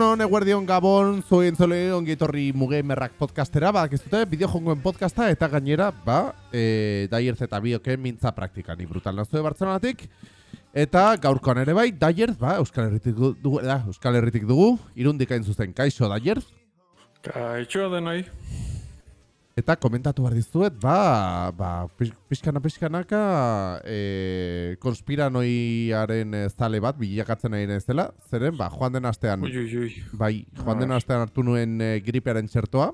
Egun hon, eguerdion gabon, zuen zole ongitorri muge merrak podcastera, ba, ez dute, bideo jongoen podcasta, eta gainera, ba, e, daierz eta bioken mintza praktika, ni brutal nazue Bartzelonatik. Eta gaurkoan ere bai, daierz, ba, Euskal Herritik dugu, da, Euskal Herritik dugu, irundik hain zuzen, kaixo daierz. Kaixo denoi. Eta komentatu behar dizuet, ba, ba, pix- pixkana pixkanaka e, konspiranoiaren e, zale bat bilakatzen nahi ez dela, zeren, ba, joan den astean, Ui, ui, ui. bai, joan den astean hartu nuen e, gripearen txertoa,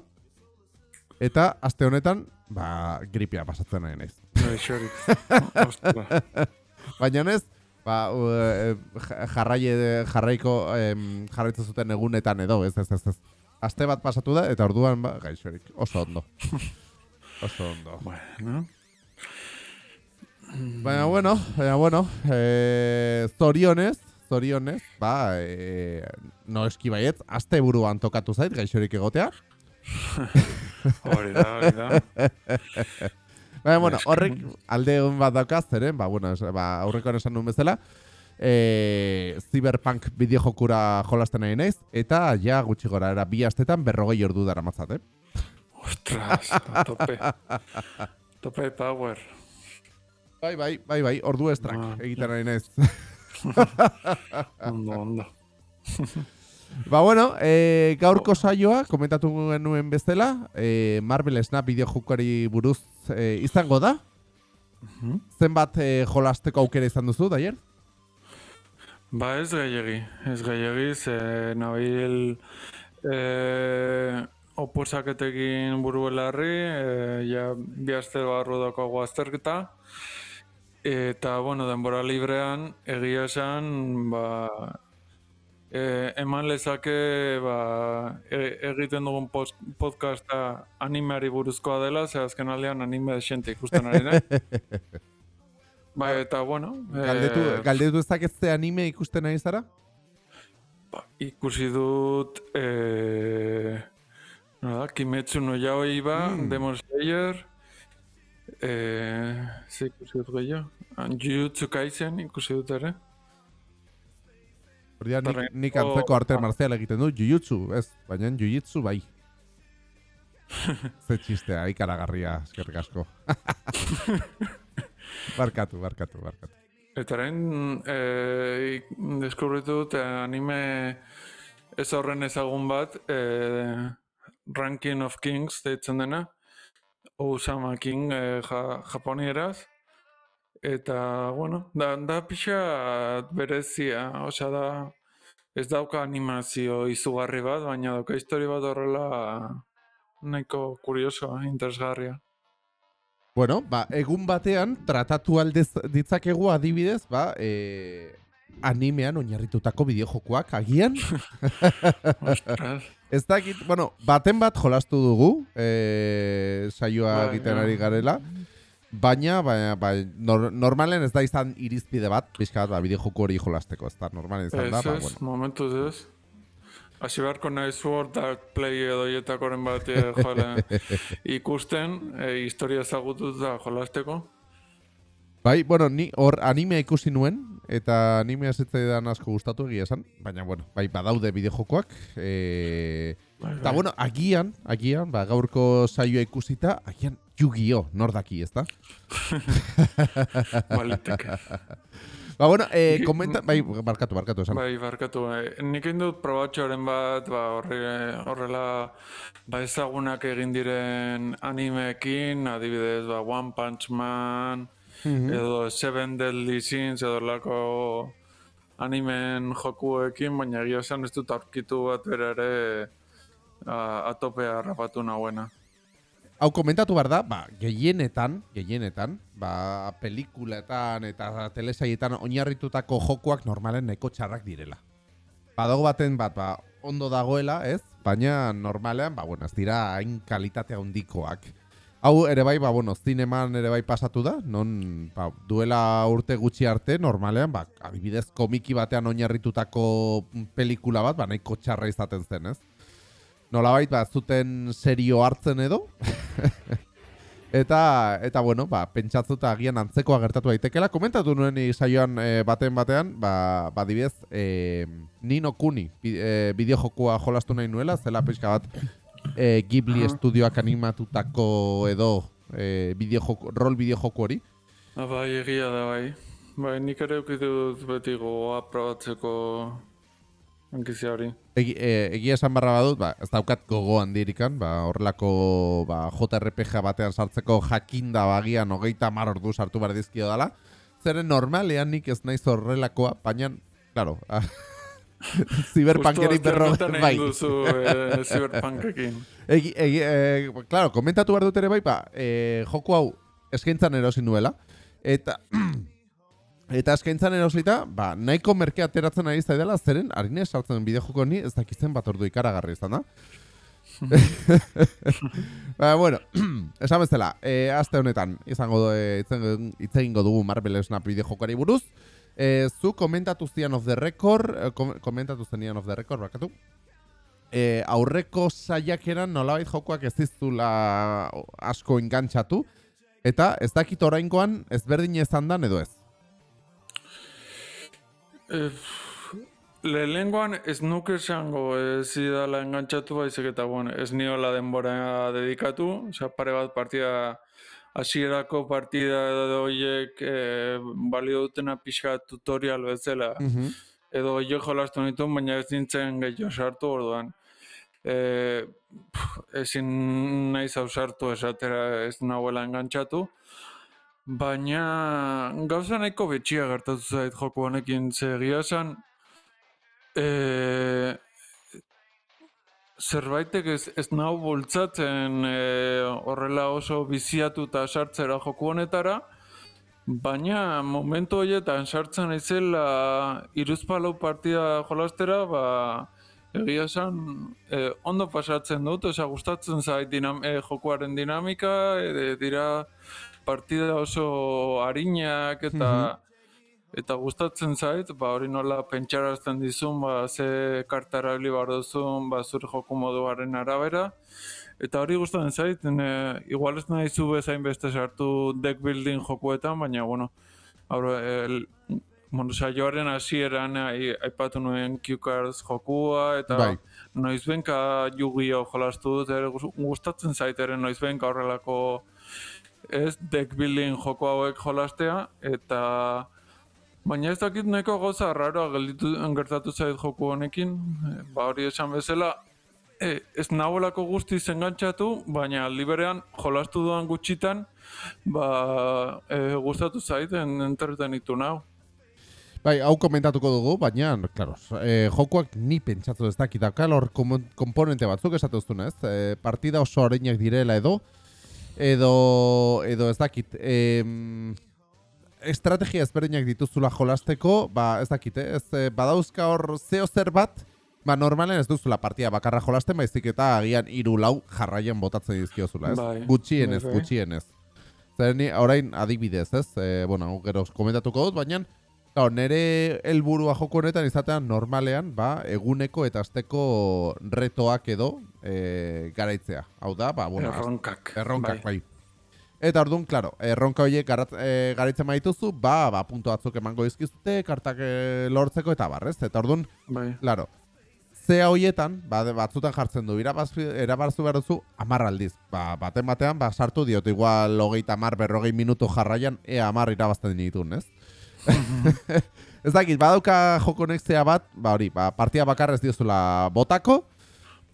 eta aste honetan, ba, gripea pasatzen naiz. Gaixorik. Ostra. Baina ez, ba, u, e, ja- jarraie, jarraiko, em, jarraitzen zuten egunetan edo, ez, ez, ez, ez. Aste bat pasatu da, eta orduan, ba, gaixorik, oso ondo. Oso ondo. bueno. Baina bueno, baina bueno, eh, zorionez, zorionez, ba, eh, no eski baietz, aste buruan tokatu zait, gaixorik egotea. Hori da, hori da. Baina bueno, horrek alde hon bat daukaz, zeren, ba, bueno, ba, aurrekoan esan nuen bezala, eh, Cyberpunk bideojokura jolasten nahi naiz, eta ja gutxi gora, era bi astetan berrogei ordu dara matzat, eh? Ostras, tope. Tope power. Bai, bai, bai, bai, ordu estrak Ah, egiten nahi naiz. Ondo, ondo. Ba bueno, e, gaurko saioa, komentatu genuen bezala, e, Marvel Snap bideojokari buruz e, izango da. Zenbat e, jolasteko aukera izan duzu, daier? Ba ez gehiagi, ez gehiagi, ze nabil e, oposaketekin buru belarri, e, ja bi aste barru daukagu azterketa, eta, bueno, denbora librean, egia esan, ba, e, eman lezake, ba, e, egiten dugun pos- podcasta animeari buruzkoa dela, ze azken aldean anime desente ikusten ari, nahi. Ba, eta, bueno... Galdetu, eh, galdetu ezakezte anime ikusten nahi zara? Ba, ikusi dut eh, nada, Kimetsu no Yaiba, Mm. Demon Slayer, eh, ze ikusi dut gehiago? Jujutsu Kaisen ikusi dut ere. Ordia, nik, nik antzeko arte ah. marzial egiten du, jujutsu, ez, baina jujitsu bai. Ze txistea, ikaragarria, eskerrik asko. barkatu, barkatu, barkatu. Eta orain eh, ik- deskubritu dut eh, anime ez horren ezagun bat, eh, Ranking of Kings deitzen dena, Osama King eh, ja, japonieraz. Eta, bueno, da, da pixa berezia, osea da, ez dauka animazio izugarri bat, baina dauka histori bat horrela nahiko kuriosoa, interesgarria. Bueno, ba, egun batean tratatu aldez ditzakegu adibidez, ba, e, animean oinarritutako bideojokoak agian. Ez dakit, bueno, baten bat jolastu dugu, e, saioa egiten ari garela, baina, baina, ba, nor, normalen ez da izan irizpide bat, pixka bat, ba, bideojoko hori jolasteko, ez da normalen izan ez da, ba, ez, bueno. momentuz ez. Hasi beharko nahi Art Play edo jetakoren bat eh, jola, ikusten, e, historia ezagutu da jolasteko. Bai, bueno, ni hor animea ikusi nuen, eta animea zitzaidan asko gustatu egia esan, baina, bueno, bai, badaude bideojokoak, e, Bai, Eta bai. bueno, agian, agian, ba, gaurko saioa ikusita, agian Yu-Gi-Oh! nordaki, ezta? Baliteke. Ba, bueno, eh, komenta, bai, barkatu, barkatu, esan. Bai, barkatu. eh, Nik egin dut probatxoren bat, ba, horre, horrela ba, ezagunak egin diren animeekin, adibidez, ba, One Punch Man, Mhm. edo Seven Deadly Sins, edo lako animen jokuekin, baina egia esan ez dut aurkitu bat bere ere a, atopea rapatu nahuena. Hau komentatu behar da, ba, gehienetan, gehienetan, ba, pelikuletan eta telesaietan oinarritutako jokuak normalen neko txarrak direla. Badago baten bat, ba, ondo dagoela, ez? Baina normalean, ba, bueno, ez dira hain kalitate handikoak. Hau ere bai, ba, bueno, zineman ere bai pasatu da, non ba, duela urte gutxi arte, normalean, ba, adibidez komiki batean oinarritutako pelikula bat, ba, nahiko txarra izaten zen, ez? Nolabait, ba, zuten serio hartzen edo, Eta, eta bueno, ba, pentsatzuta agian antzekoa gertatu daitekela. Komentatu nuen saioan e, baten batean, ba, ba dibidez, e, Nino Kuni bi, e, bideojokua jolastu nahi nuela, zela pixka bat e, Ghibli uh estudioak animatutako edo e, bideojoko, rol bideojoku hori. Ah, bai, egia da, bai. Bai, nik ere dut beti goa probatzeko Hankizia hori. Egi, e, egia esan barra badut, ba, ez daukat gogoan dirikan, ba, horrelako ba, JRPG batean sartzeko jakinda bagian hogeita mar ordu sartu behar dizkio dela. Zeren normalean nik ez naiz horrelakoa, baina, claro, Cyberpunkeri berro bai. Duzu, e, cyberpunkekin. Egi, egi, e, claro, komentatu behar dut ere bai, ba, e, joku hau eskaintzan erosin nuela, eta Eta eskaintzan erosita, ba, nahiko merke ateratzen ari zaidela, zeren, harine sartzen bideo joko ni, ez dakitzen bat ordu ikaragarri izan da. ba, bueno, esan bezala, e, aste honetan, izango do, e, itzen, dugu Marvel Snap bideo jokari buruz. E, zu komentatu zian of the record, e, komentatu zenian of the record, bakatu. E, aurreko saiak eran nolabait jokoak ez dizula asko ingantxatu. Eta ez dakit orainkoan ezberdin ezan dan edo ez. Eh, lehenguan ez nuke esango ez idala engantzatu baizik eta bueno, ez niola denbora dedikatu, oza, pare bat partida hasierako partida edo horiek e, balio dutena pixka tutorial bezala mm edo jo jolastu nitu, baina ez nintzen gehiago sartu orduan. E, ezin nahi zau sartu esatera ez nahuela engantzatu. Baina gauza nahiko betxia gertatu zait joku honekin ze egia esan e, zerbaitek ez, ez nahu bultzatzen e, horrela oso biziatu eta sartzera joku honetara baina momentu horietan sartzen izela iruzpalau partida jolastera ba, egia esan e, ondo pasatzen dut, oza gustatzen zait dinam, e, jokuaren dinamika e, dira partida oso harinak eta eta gustatzen zait, ba hori nola pentsarazten dizun, ba ze kartara hili bar duzun, ba zure joko moduaren arabera. Eta hori gustatzen zait, ne, igual ez nahi zu bezain beste sartu deck building jokuetan, baina bueno, Auro, el, bueno, saioaren hasieran aipatu nuen Q-Cards jokua, eta bai. noizbenka Yu-Gi-Oh! jolastu dut, gustatzen zaiteren noizbenka horrelako ez deck building joko hauek jolastea eta baina ez dakit nahiko goza raroa gelditu gertatu zait joku honekin. Ba hori esan bezala e, ez naholako guzti zengantzatu baina liberean jolastu duan gutxitan ba e, gustatu zaiten entretenitu nau. Bai, hau komentatuko dugu, baina, claro, eh, jokoak ni pentsatu ez dakit, hor komponente batzuk esatu ez? Eh, partida oso areinak direla edo, edo edo ez dakit em, estrategia ezberdinak dituzula jolasteko ba ez dakit eh? ez eh, badauzka hor zeo zer bat ba normalen ez duzula partia bakarra jolasten baizik eta agian hiru lau jarraian botatzen dizkiozula ez bai, gutxienez bai, bai. gutxienez Zerni, orain adibidez, ez? E, bueno, gero komentatuko dut, baina Claro, nere helburua joko honetan izatean normalean, ba, eguneko eta asteko retoak edo e, garaitzea. Hau da, ba, bueno, erronkak. Erronkak, bai. Eta orduan, claro, erronka horiek e, garaitzen maituzu, ba, ba, punto batzuk emango izkizute, kartak e, lortzeko eta barrez. Eta orduan, bai. claro, zea horietan, ba, batzutan jartzen du, erabarzu behar duzu, amarraldiz. Ba, baten batean, ba, sartu diot, igual, hogeita amar, berrogei minutu jarraian, ea amar irabazten ditun, ez? ez dakit, badauka joko nextea bat, ba hori, ba, partia bakarrez diozula botako,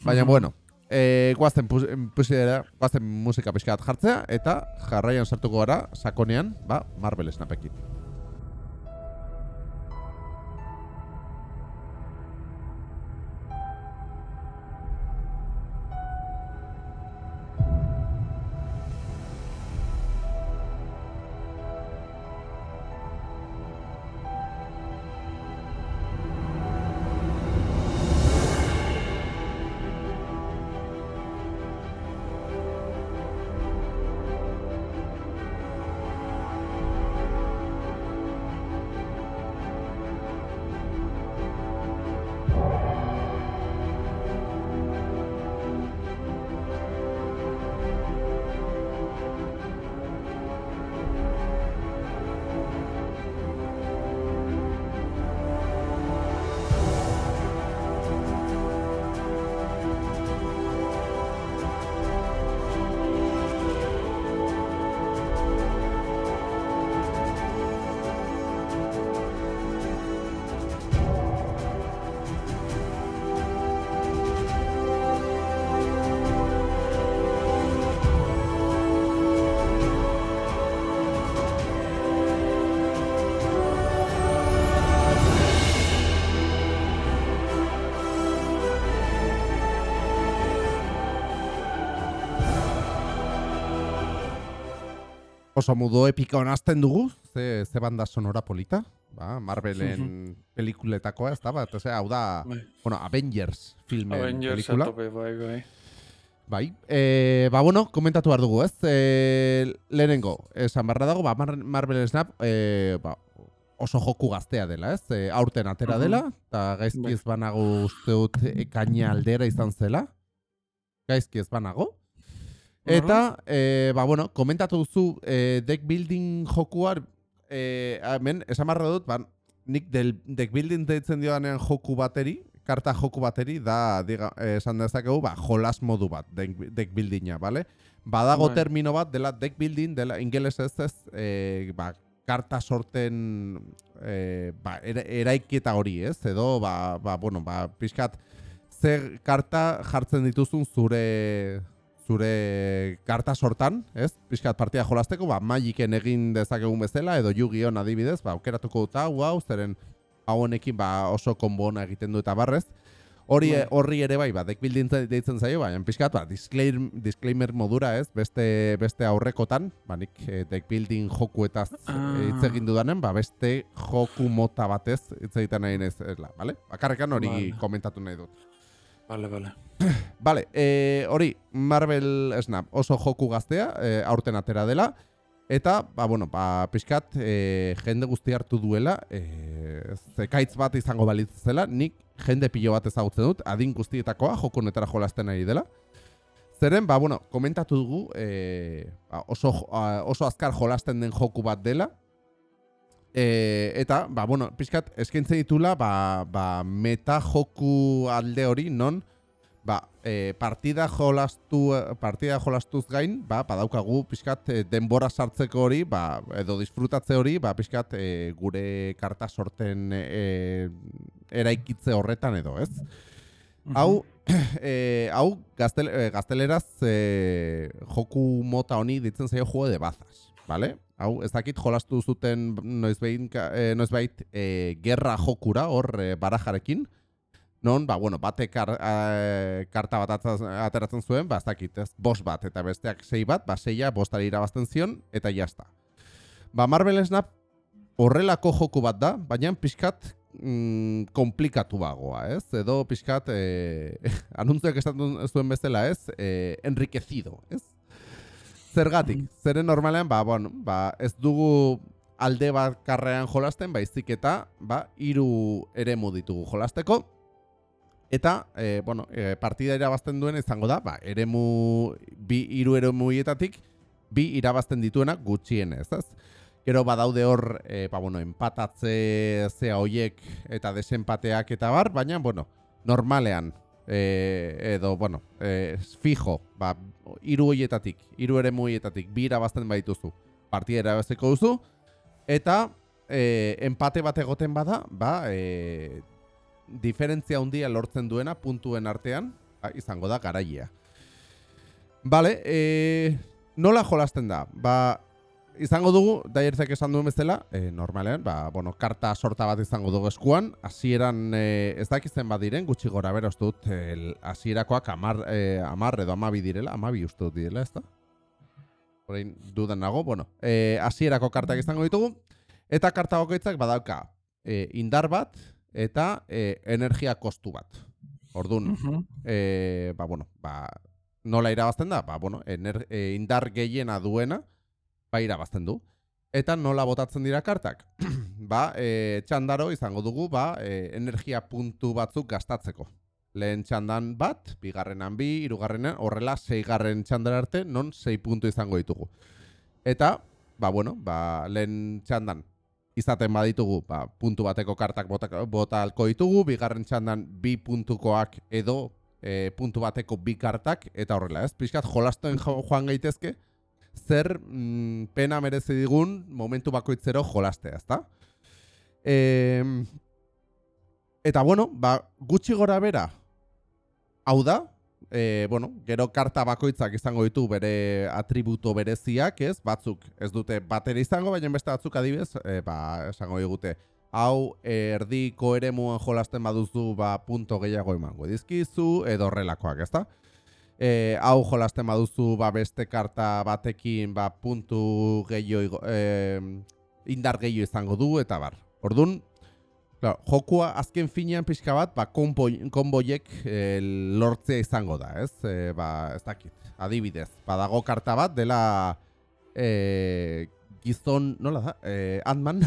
baina bueno, e, guazten, pusidera, guazten musika pixkat jartzea, eta jarraian sartuko gara, sakonean, ba, Marvel Snapekin. Oso modu epika honazten dugu, ze, ze banda sonora polita, ba, Marvelen pelikuletakoa, ez da, bat, ose, hau da, Bai. bueno, Avengers filmen Avengers pelikula. atope, bai, bai. Bai, e, ba, bueno, komentatu behar dugu, ez? E, lehenengo, esan barra dago, ba, Mar Marvel Snap, e, ba, oso joku gaztea dela, ez? E, aurten atera Mhm. dela, eta gaizki Bai. ez banago uste dut ekaina aldera izan zela. Gaizki ez banago. Eta, e, ba, bueno, komentatu duzu e, deck building jokuar, e, hemen, esan barra dut, ba, nik del, deck building deitzen diodanean joku bateri, karta joku bateri, da, diga, esan dezakegu, ba, jolas modu bat, deck, deck buildinga, bale? Badago Bai. termino bat, dela deck building, dela ingeles ez ez, e, ba, karta sorten e, ba, era, eraiketa hori, ez? Edo, ba, ba, bueno, ba, pixkat, zer karta jartzen dituzun zure zure karta sortan, ez? Pixkat partida jolasteko, ba, Magiken egin dezakegun bezala, edo Yu-Gi-Oh! adibidez, ba, aukeratuko dut hau, hau, zeren hau honekin ba, oso konbo ona egiten du eta barrez. Hori Bai. horri ere bai, ba, deck building ze- deitzen zaio, baina pixkat, ba, disclaimer, disclaimer modura, ez? Beste, beste aurrekotan, ba, nik eh, deck building jokuetaz Ah. hitz egin dudanen, ba, beste joku mota batez hitz egiten nahi nezela, bale? Bakarrekan hori Vale. komentatu nahi dut. Vale, vale. Vale, e, hori, Marvel Snap oso joku gaztea, e, aurten atera dela, eta, ba, bueno, ba, pixkat, e, jende guzti hartu duela, e, zekaitz bat izango balitz zela, nik jende pilo bat ezagutzen dut, adin guztietakoa, joko honetara jolasten ari dela. Zeren, ba, bueno, komentatu dugu, e, ba, oso, jo- a, oso azkar jolasten den joku bat dela, E, eta, ba, bueno, pixkat, eskaintzen ditula, ba, ba, meta joku alde hori, non, ba, e, partida jolastu, partida jolastuz gain, ba, badaukagu pixkat e, denbora sartzeko hori, ba, edo disfrutatze hori, ba, pixkat e, gure karta sorten e, eraikitze horretan edo, ez? Hau, e, hau gaztel, gazteleraz e, joku mota honi ditzen zaio juego de bazas, vale? Hau, ez dakit jolastu zuten noizbein, ka- e, noizbait e, gerra jokura hor e, barajarekin, non, ba, bueno, batek ar, e, karta bat atzaz- ateratzen zuen, ba, ez dakit, ez, bost bat, eta besteak sei bat, ba, seia bostari irabazten zion, eta jazta. Ba, Marvel Snap horrelako joku bat da, baina pixkat mm, komplikatu bagoa, ez? Edo pixkat, e, anuntziak esaten zuen bezala, ez? E, enriquecido, ez? Zergatik, zeren normalean, ba, bueno, ba, ez dugu alde bat karrean jolasten, baizik eta, ba, hiru eremu ditugu jolasteko, eta, e, bueno, e, partida irabazten duen izango da, ba, eremu, bi hiru eremuietatik, bi irabazten dituenak gutxienez, ez? Gero badaude hor, e, ba, bueno, empatatze zea hoiek eta desempateak eta bar, baina, bueno, normalean, e, edo, bueno, e, fijo, ba, hiru hoietatik, hiru eremu hoietatik, bi irabazten badituzu, partida irabazteko duzu, eta e, empate bat egoten bada, ba, e, diferentzia handia lortzen duena puntuen artean, ba, izango da garaia. Vale, e, nola jolasten da? Ba, izango dugu, daierzek esan duen bezala, e, normalean, ba, bueno, karta sorta bat izango dugu eskuan, hasieran e, ez dakitzen badiren, gutxi gora bera uste dut, hasierakoak amar, e, amar edo amabi direla, amabi uste dut direla, ez da? Horein dudan nago, bueno, e, hasierako kartak izango ditugu, eta karta bakoitzak badauka e, indar bat eta e, energia kostu bat. Ordun, Mhm. e, ba, bueno, ba, nola irabazten da? Ba, bueno, ener, e, indar gehiena duena, ba, irabazten du. Eta nola botatzen dira kartak? ba, e, txandaro izango dugu, ba, e, energia puntu batzuk gastatzeko. Lehen txandan bat, bigarrenan bi, hirugarrenan horrela seigarren txandara arte, non sei puntu izango ditugu. Eta, ba, bueno, ba, lehen txandan izaten baditugu, ba, puntu bateko kartak bota, bota alko ditugu, bigarren txandan bi puntukoak edo e, puntu bateko bi kartak, eta horrela, ez? Pixkat jolasten jo- joan gaitezke, zer mm, pena merezi digun momentu bakoitzero jolastea, ezta? E, eta bueno, ba, gutxi gora bera, hau da, e, bueno, gero karta bakoitzak izango ditu bere atributo bereziak, ez? Batzuk ez dute batera izango, baina beste batzuk adibidez, e, ba, esango digute, hau e, erdiko eremuan jolasten baduzu, ba, punto gehiago emango dizkizu, edo horrelakoak, ezta? E, hau jolasten baduzu ba, beste karta batekin ba, puntu gehiago e, indar gehiago izango du eta bar. Ordun, claro, jokua azken finean pixka bat ba, konbo, konboiek e, lortzea izango da, ez? E, ba, ez dakit, adibidez. Badago karta bat dela e, gizon, nola da? E, Ant-Man.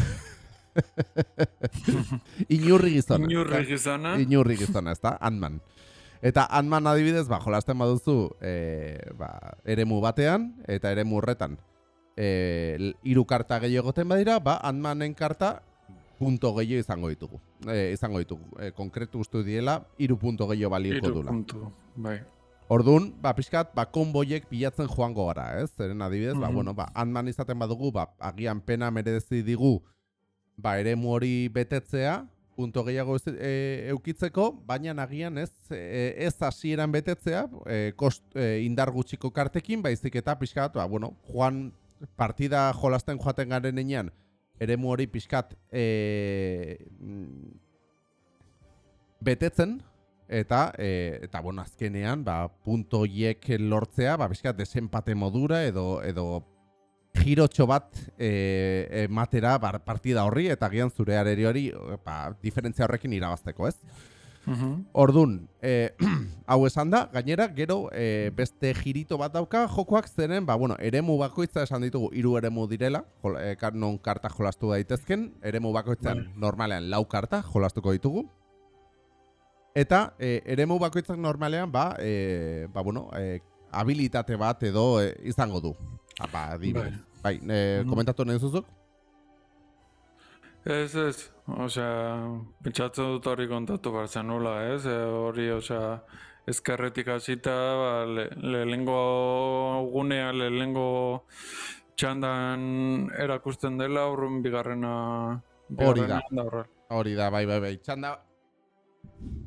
Inurri gizona. Inurri gizona. Inurri gizona, ez da? Ant-Man. Eta Ant-Man adibidez, ba, jolasten baduzu e, ba, eremu batean, eta eremu horretan e, iru karta gehiago goten badira, ba, Ant-Manen karta punto gehiago izango ditugu. E, izango ditugu. E, konkretu ustu diela, iru punto gehiago balioko dula. puntu, bai. Orduan, ba, pixkat, ba, konboiek bilatzen joango gara, ez? Zeren adibidez, ba, Mhm. bueno, ba, Ant-Man izaten badugu, ba, agian pena merezi digu, ba, eremu hori betetzea, punto gehiago ez, e, eukitzeko, baina agian ez, e, ez hasieran betetzea, e, kost, e, indar gutxiko kartekin, baizik eta pixkat, ba, bueno, joan partida jolasten joaten garen enean, eremu hori pixkat e, mm, betetzen, eta e, eta bueno, azkenean ba punto hiek lortzea, ba pixkat desenpate modura edo edo girotxo bat e, ematera bar, partida horri eta gian zure arerioari ba, diferentzia horrekin irabazteko, ez? Mhm. Ordun, e, hau esan da, gainera, gero e, beste girito bat dauka jokoak zeren, ba, bueno, eremu bakoitza esan ditugu hiru eremu direla, jol, e, non karta jolastu daitezken, eremu bakoitzan Bai. normalean lau karta jolastuko ditugu. Eta e, eremu bakoitzak normalean, ba, e, ba bueno, e, habilitate bat edo e, izango du. Ba, adibidez. Bai, e, Mhm. komentatu nahi zuzuk? Ez, ez, osea, pentsatzen dut hori kontatu behar zen nula, ez? E, hori, osea, ezkerretik hasita, ba, le, lehengo gunea, lehengo txandan erakusten dela, urrun bigarrena... Hori da. Hori da, bai, bai, bai. Txanda...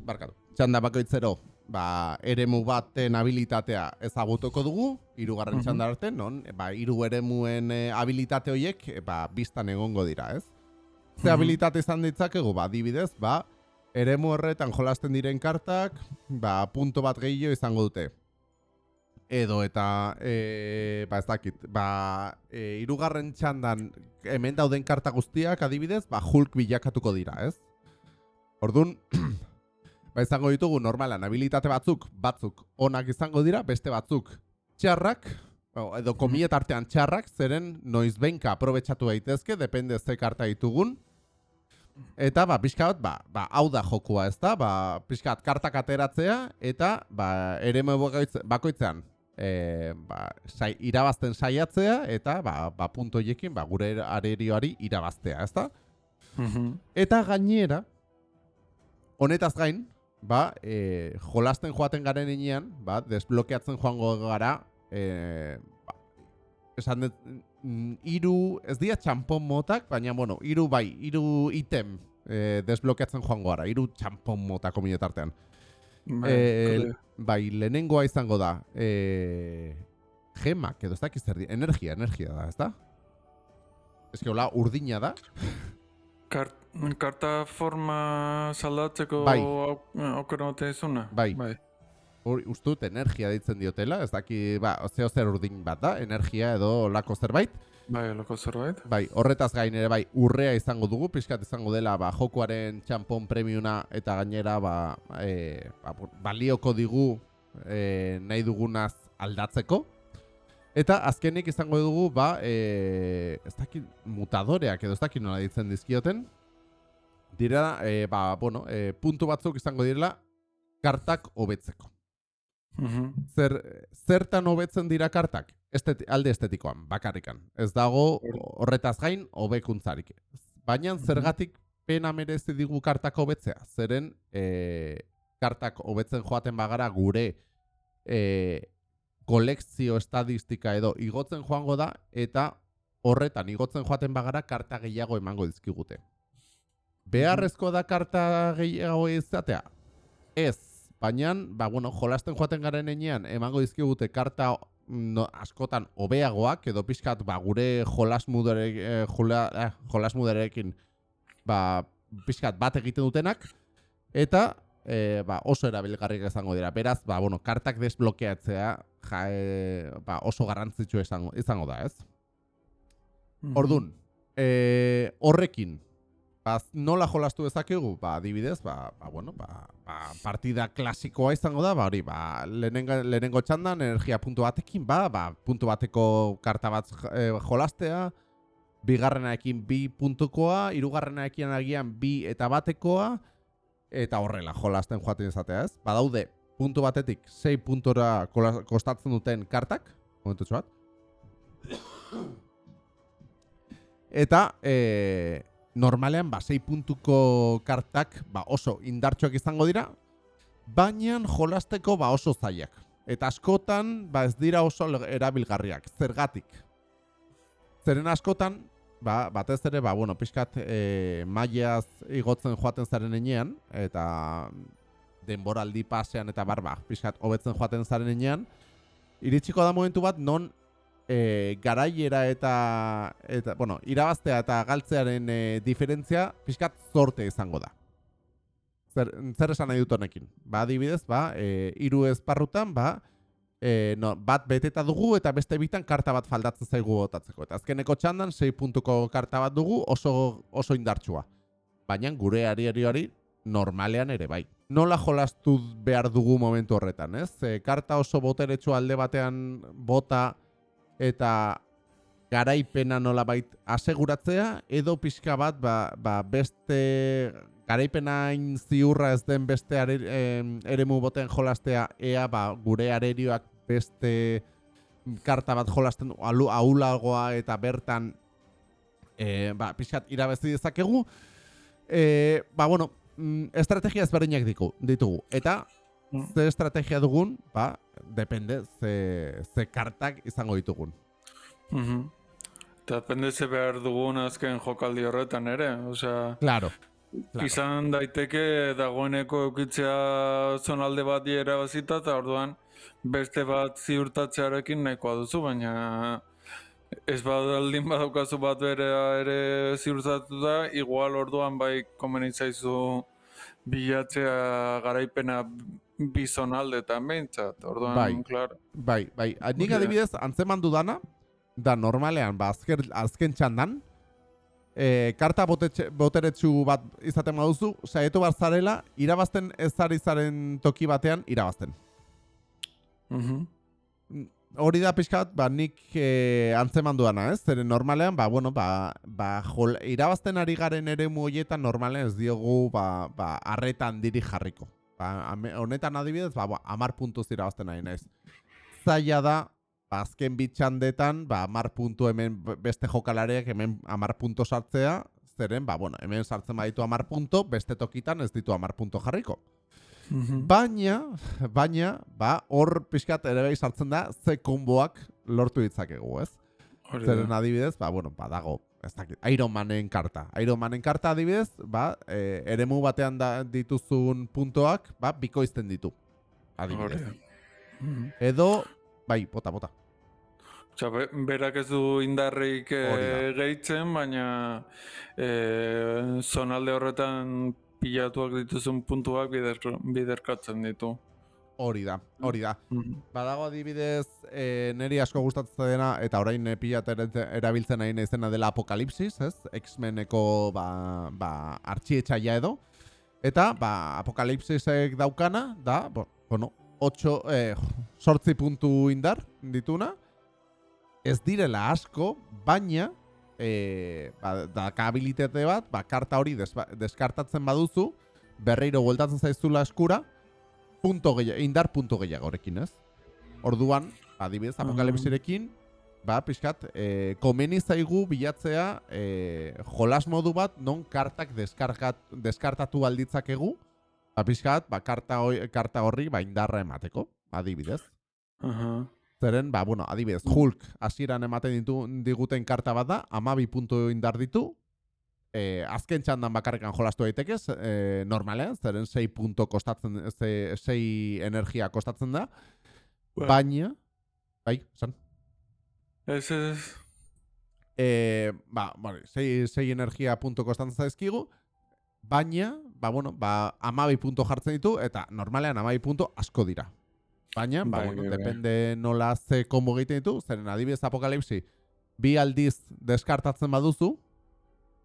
Barkatu. Txanda bakoitzero, ba, eremu baten habilitatea ezagutuko dugu, hirugarren Mhm. txanda arte, non, ba, hiru eremuen e, habilitate horiek, e, ba, biztan egongo dira, ez? Ze Mhm. habilitate izan ditzakegu, ba, adibidez, ba, eremu horretan jolasten diren kartak, ba, punto bat gehiago izango dute. Edo eta, e, ba ez dakit, ba, e, irugarren txandan hemen dauden karta guztiak adibidez, ba Hulk bilakatuko dira, ez? Orduan, ba izango ditugu normalan habilitate batzuk, batzuk onak izango dira, beste batzuk txarrak, o, edo komiet artean txarrak, zeren noiz benka aprobetsatu daitezke, depende ze karta ditugun. Eta ba, pixka bat, ba, ba, hau da jokua, ez da? Ba, pixka bat, kartak ateratzea, eta ba, eremu bakoitz- bakoitzean e, ba, sai, irabazten saiatzea, eta ba, ba, punto hiekin ba, gure arerioari irabaztea, ez da? Mhm. Eta gainera, honetaz gain, ba, e, jolasten joaten garen inean, ba, desblokeatzen joango gara, e, ba, esan dut, mm, hiru, ez dira txampon motak, baina, bueno, hiru bai, hiru item e, desblokeatzen joango gara, hiru txampon mota kominetartean. Bai, Eh, kole. bai, lehenengoa izango da, e, gemak, edo ez dakiz zer energia, energia da, ez da? Ez que, hola, urdina da, Kart, karta forma saldatzeko Bai. auk- aukera izuna? Bai. bai. hori uste dut energia ditzen diotela, ez daki, ba, zeo zer urdin bat da, energia edo lako zerbait. Bai, loko zerbait. Bai, horretaz gain ere bai, urrea izango dugu, pixkat izango dela, ba, jokuaren txampon premiuna eta gainera, ba, e, ba, balioko digu e, nahi dugunaz aldatzeko. Eta azkenik izango dugu, ba, e, ez dakit mutadoreak edo ez dakit nola ditzen dizkioten. Direla, e, ba, bueno, e, puntu batzuk izango direla, kartak hobetzeko. Zer, zertan hobetzen dira kartak? Esteti, alde estetikoan, bakarrikan. Ez dago horretaz gain hobekuntzarik. Baina zergatik pena merezi digu kartak hobetzea? Zeren e, kartak hobetzen joaten bagara gure e, kolekzio estadistika edo igotzen joango da eta horretan igotzen joaten bagara karta gehiago emango dizkigute. Beharrezko da karta gehiago izatea? Ez, baina, ba, bueno, jolasten joaten garen enean, emango dizkigute karta no, askotan hobeagoak, edo pixkat, ba, gure jolasmuderek, eh, jola, eh, jolasmuderekin, ba, pixkat bat egiten dutenak, eta e, ba, oso erabilgarrik izango dira. Beraz, ba, bueno, kartak desblokeatzea ja, e, ba, oso garrantzitsu izango, izango da, ez? Mhm. Ordun, e, horrekin, ba, nola jolastu dezakegu? Ba, adibidez, ba, ba, bueno, ba, ba, partida klasikoa izango da, ba, hori, ba, lehenengo, lehenengo txandan, energia puntu batekin, ba, ba, puntu bateko karta bat e, jolastea, bigarrenaekin bi puntukoa, hirugarrenaekin agian bi eta batekoa, eta horrela jolasten joaten izatea, ez? Badaude, puntu batetik, sei puntora kola- kostatzen duten kartak, momentutxo bat, Eta e, normalean ba, 6 puntuko kartak ba, oso indartsuak izango dira, baina jolasteko ba, oso zailak. Eta askotan ba, ez dira oso erabilgarriak. Zergatik. Zeren askotan, ba, batez ere, ba, bueno, pixkat e, maiaz igotzen joaten zaren enean, eta denboraldi pasean eta barba, pixkat hobetzen joaten zaren enean, iritsiko da momentu bat non e, garaiera eta, eta, bueno, irabaztea eta galtzearen e, diferentzia pixkat zorte izango da. Zer, zer esan nahi dut honekin? Ba, adibidez, ba, e, hiru esparrutan, ba, e, no, bat beteta dugu eta beste bitan karta bat faldatzen zaigu botatzeko. Eta azkeneko txandan 6 puntuko karta bat dugu oso, oso indartsua. Baina gure ariarioari normalean ere bai. Nola jolastu behar dugu momentu horretan, ez? E, karta oso boteretsu alde batean bota eta garaipena nolabait aseguratzea edo pixka bat ba, ba beste garaipenain ziurra ez den beste are, em, eremu boten jolastea ea ba, gure arerioak beste karta bat jolasten alu, ahulagoa eta bertan e, ba, pixkat irabezi dezakegu. E, ba bueno mm, estrategia ezberdinak diku, ditugu. Eta Mm. ze estrategia dugun? Ba, depende ze, ze kartak izango ditugun Mhm. Eta depende ze behar dugun azken jokaldi horretan ere, osea, Claro. Claro. izan daiteke dagoeneko eukitzea zonalde bat irabazita eta orduan beste bat ziurtatzearekin nahikoa duzu, baina ez badaldin badaukazu bat bere ere ziurtatuta, igual orduan bai komeni zaizu bilatzea garaipena bi zonaldetan behintzat, orduan, Bai. claro. Bai, bai. Nik adibidez, antzeman dudana, da normalean, ba, azker, azken txandan, e, karta botetxe, boteretsu bat izaten baduzu, saietu bat zarela, irabazten ez ari zaren toki batean, irabazten. Mhm. Hori da pixkat, ba, nik e, antzeman dudana, ez? Zeren normalean, ba, bueno, ba, ba, jol, irabazten ari garen ere horietan normalean ez diogu, ba, ba, arretan diri jarriko. Ba, ame- honetan adibidez, ba, ba, amar puntuz irabazten nahi naiz. Zaila da, ba, azken bitxandetan, ba, amar puntu hemen beste jokalariak hemen amar punto sartzea, zeren, ba, bueno, hemen sartzen baditu amar punto, beste tokitan ez ditu amar punto jarriko. Mhm. Baina, baina, ba, hor pixkat ere bai sartzen da, ze konboak lortu ditzakegu, ez? Zeren adibidez, ba, bueno, ba, dago, ez dakit, Iron Manen karta. Iron Manen karta adibidez, ba, e, eremu batean da dituzun puntoak, ba, bikoizten ditu. Adibidez. da. Mhm. Edo, bai, bota, bota. Osea, be- berak ez du indarrik da. gehitzen, baina eh, zonalde horretan pilatuak dituzun puntuak bider, biderkatzen ditu. Hori da, hori da. Mhm. Badago adibidez, e, neri asko gustatzen dena, eta orain e, pilat erabiltzen nahi izena dela Apokalipsis, ez? X-Meneko, ba, ba, artxietxaia edo. Eta, ba, Apokalipsisek daukana, da, bueno, 8, eh, sortzi puntu indar dituna. Ez direla asko, baina, e, ba, da habilitate bat, ba, karta hori deskartatzen baduzu, berreiro bueltatzen zaizula eskura, punto gehiago, indar punto gehiagorekin, ez? Orduan, adibidez, apokalipsirekin, ba, pixkat, e, komeni zaigu bilatzea e, jolas modu bat non kartak deskartatu alditzakegu, ba, pixkat, ba, karta, hoi, karta horri ba, indarra emateko, adibidez. Aha. Zeren, ba, bueno, adibidez, Hulk hasieran ematen ditu, diguten karta bat da, amabi puntu indar ditu, e, azken txandan bakarrikan jolastu daiteke, z- e, normalean, zeren 6 punto kostatzen, 6 energia kostatzen da, Bai. baina, bai, esan, Ez, ez, e, ba, bueno, 6, energia punto kostatzen zaizkigu, baina, ba, bueno, ba, amabi punto jartzen ditu, eta normalean amabi punto asko dira. Baina, ba, Bai, bueno, bai. depende nola ze kombo egiten ditu, zeren adibidez apokalipsi, bi aldiz deskartatzen baduzu,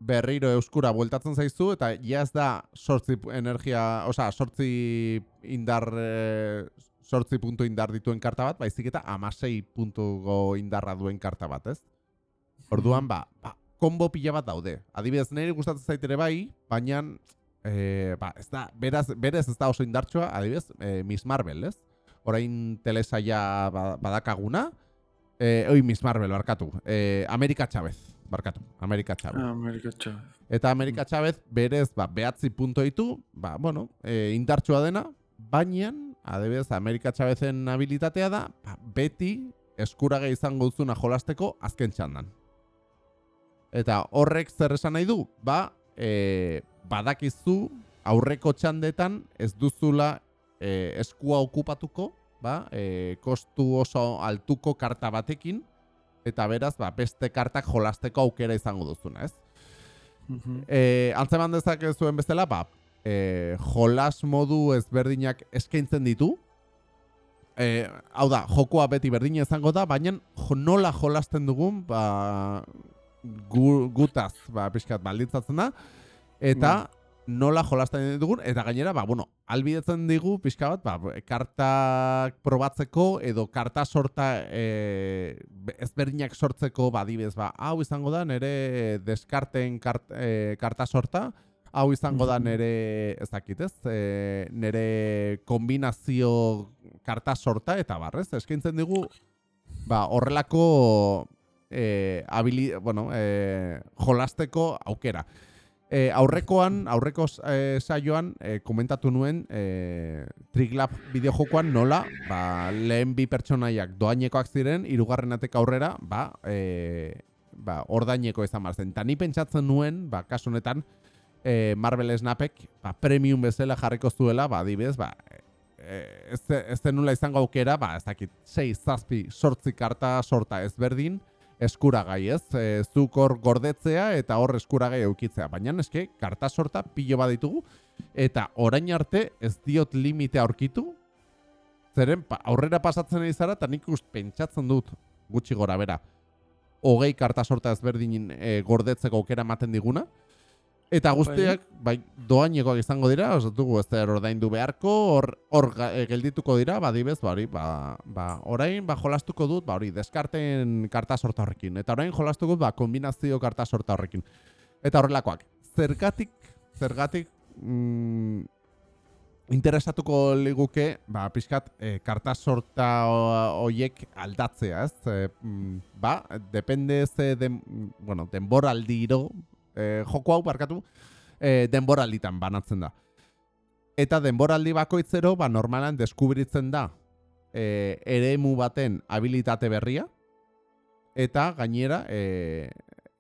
berriro euskura bueltatzen zaizu, eta ja ez da sortzi energia, osea, sortzi indar, eh, sortzi puntu indar dituen karta bat, baizik eta amasei puntugo indarra duen karta bat, ez? Orduan, ba, ba, kombo pila bat daude. Adibidez, niri gustatzen zait ere bai, baina eh, ba, ez da, beraz, berez ez da oso indartsua, adibidez, eh, Miss Marvel, ez? Orain telesaia ba- badakaguna, eh, oi, Miss Marvel, barkatu, eh, Amerika Chavez, barkatu, Amerika Chavez. Amerika txabez. Eta Amerika Chavez berez ba, behatzi punto ditu, ba, bueno, e, indartsua dena, baina, adibidez, Amerika Chavezen habilitatea da, ba, beti eskuraga izango duzuna jolasteko azken txandan. Eta horrek zer esan nahi du? Ba, e, badakizu aurreko txandetan ez duzula e, eskua okupatuko, ba, e, kostu oso altuko karta batekin, eta beraz, ba, beste kartak jolasteko aukera izango duzuna, ez? Mhm. E, antzeman dezakezuen bezala, ba, e, jolas modu ezberdinak eskaintzen ditu. E, hau da, jokoa beti berdina izango da, baina nola jolasten dugun, ba, gu, gutaz, ba, pixkat baldintzatzen da, eta nola jolasten dugun, eta gainera, ba, bueno, albidetzen digu pixka bat, ba, kartak probatzeko edo karta sorta e, ezberdinak sortzeko badibez, ba, hau izango da nere deskarten kart, e, karta sorta, hau izango da Mhm. nere, ez dakit ez, e, nere kombinazio karta sorta eta barrez, eskaintzen digu, ba, horrelako e, habili, bueno, e, jolasteko aukera. E, aurrekoan, aurreko e, saioan, e, komentatu nuen e, Triglab bideojokoan nola, ba, lehen bi pertsonaiak doainekoak ziren, hirugarrenatek aurrera, ba, e, ba, ordaineko izan bar zen. Ta ni pentsatzen nuen, ba, kasu honetan, e, Marvel Snapek, ba, premium bezala jarriko zuela, ba, adibidez, ba, e, ez, ez zenula izango aukera, ba, ez dakit, 6, zazpi, sortzi karta sorta ezberdin, eskuragai, ez? E, zuk hor gordetzea eta hor eskuragai eukitzea. Baina eske, karta sorta pilo baditugu, eta orain arte ez diot limite aurkitu, zeren pa, aurrera pasatzen ari zara, eta nik ust pentsatzen dut, gutxi gora bera, hogei karta sorta ezberdin e, gordetzeko aukera ematen diguna, Eta guztiak, bai, doainekoak izango dira, oso dugu ez da ordaindu beharko, hor, hor ga- e, geldituko dira, badibez, ba, hori, ba, ba, orain, ba, jolastuko dut, ba, hori, deskarten karta sorta horrekin. Eta orain jolastuko dut, ba, kombinazio karta sorta horrekin. Eta horrelakoak, zergatik, zergatik, mm, interesatuko liguke, ba, pixkat, e, karta sorta ho- hoiek aldatzea, ez? E, mm, ba, depende ze, den, bueno, denboraldiro, e, joko hau barkatu, e, denboralditan banatzen da. Eta denboraldi bakoitzero, ba, normalan deskubritzen da e, eremu baten habilitate berria, eta gainera e,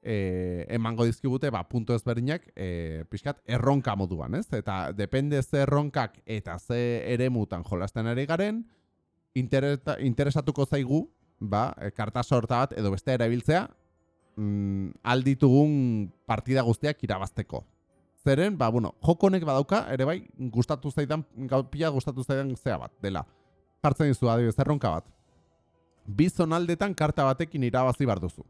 e, emango dizkigute ba, punto ezberdinak e, pixkat erronka moduan, ez? Eta depende ze erronkak eta ze eremutan jolasten ari garen, interesatuko zaigu, ba, karta sorta bat edo beste erabiltzea, mm, alditugun partida guztiak irabazteko. Zeren, ba, bueno, joko honek badauka, ere bai, gustatu zaidan, pila gustatu zaidan zea bat, dela. Jartzen dizu, adibidez, erronka bat. Bi zonaldetan karta batekin irabazi bar duzu.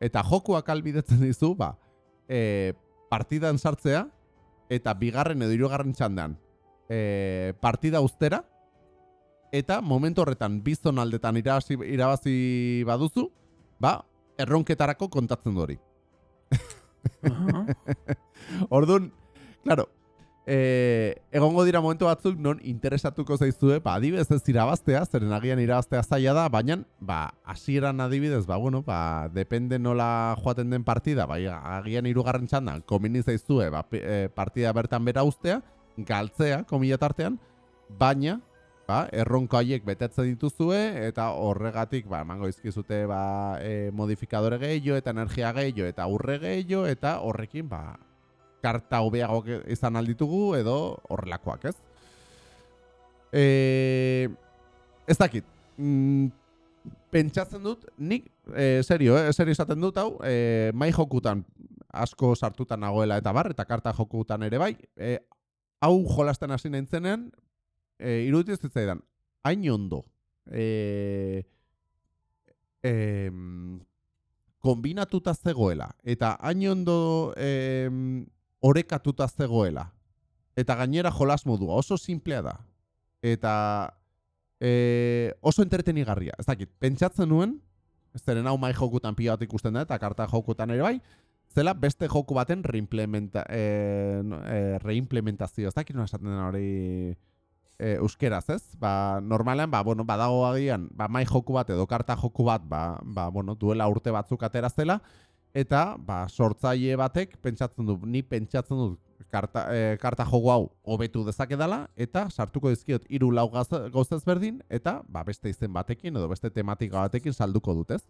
Eta jokuak albidetzen dizu, ba, e, partidan sartzea, eta bigarren edo hirugarren txandan e, partida ustera, eta momentu horretan bi zonaldetan irabazi, irabazi baduzu, ba, erronketarako kontatzen du hori. Aha. Orduan, claro, eh, egongo dira momentu batzuk non interesatuko zaizue, ba, adibidez ez irabaztea, zeren agian irabaztea zaila da, baina, ba, hasieran adibidez, ba, bueno, ba, depende nola joaten den partida, bai, agian hirugarren txandan, komini zaizue, ba, eh, partida bertan bera ustea, galtzea, komila tartean, baina, ba, erronka haiek betetzen dituzue, eta horregatik, ba, emango izkizute, ba, e, modifikadore gehiago, eta energia gehiago, eta urre gehiago, eta horrekin, ba, karta hobeago izan alditugu, edo horrelakoak, ez? E, ez dakit, mm, pentsatzen dut, nik, e, serio, eh, serio esaten dut hau, e, mai jokutan, asko sartutan nagoela eta bar, eta karta jokutan ere bai, e, hau jolasten hasi nintzenean, e, iruditu zitzaidan, hain ondo, e, e, kombinatuta zegoela, eta hain ondo e, orekatuta zegoela, eta gainera jolas modua, oso simplea da, eta e, oso entretenigarria, ez dakit, pentsatzen nuen, ez zeren hau mai jokutan pila bat ikusten da, eta karta jokutan ere bai, zela beste joku baten reimplementa, e, e, reimplementazio, ez dakit nuen esaten den hori e, euskeraz, ez? Ba, normalean, ba, bueno, badago agian, ba, mai joku bat edo karta joku bat, ba, ba, bueno, duela urte batzuk atera zela, eta, ba, sortzaile batek pentsatzen du, ni pentsatzen dut karta, e, karta joku hau hobetu dezakedala, eta sartuko dizkiot hiru lau gauzez berdin, eta, ba, beste izen batekin edo beste tematika batekin salduko dut, ez?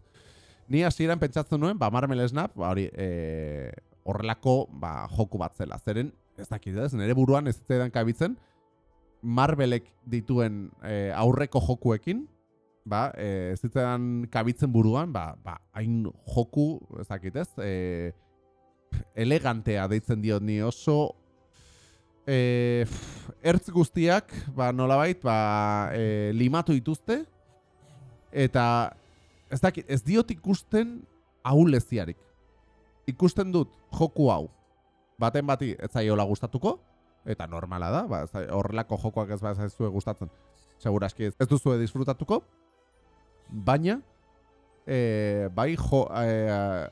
Ni hasieran pentsatzen nuen, ba, Marmel Snap, ba, hori, e, horrelako, ba, joku bat zela. Zeren, ez dakit, ez, nire buruan ez zitzaidan kabitzen, Marvelek dituen e, aurreko jokuekin, ba, e, ez zitzaidan kabitzen buruan, ba, ba, hain joku, ez dakit, ez, e, elegantea deitzen diot ni oso. E, ertz guztiak, ba, nolabait, ba, e, limatu dituzte, eta ez dakit, ez diot ikusten ahuleziarik. Ikusten dut joku hau, baten bati ez zaiola gustatuko, eta normala da, ba, horrelako jokoak ez bat zue gustatzen, seguraski ez, ez duzue disfrutatuko, baina, e, bai jo, e,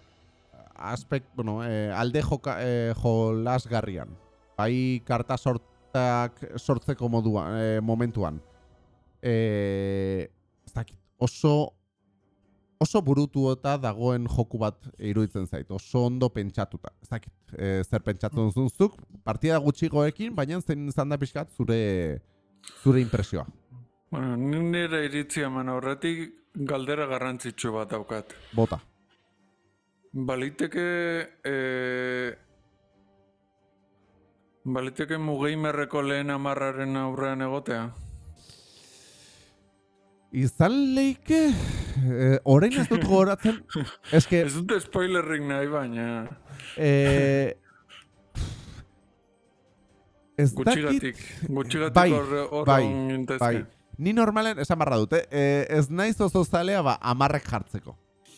aspekt, bueno, e, alde joka, e, jolasgarrian, bai karta sortak sortzeko moduan, e, momentuan, e, ez dakit, oso oso burutu eta dagoen joku bat iruditzen zait, oso ondo pentsatuta. Ez dakit, e, zer pentsatu duzunzuk, partida gutxigoekin, baina zein izan da pixkat zure, zure impresioa. Bueno, nire iritzi eman aurretik galdera garrantzitsu bat daukat. Bota. Baliteke... E... Baliteke mugeimerreko lehen amarraren aurrean egotea? Izan leike, eh, orain ez dut gogoratzen, eske... Ez dut spoilerrik nahi baina... Eh, ez Gutxigatik, gutxigatik bai, hor bai, bai. Ni normalen, esan barra dute, eh, ez naiz oso zalea ba, amarrek jartzeko.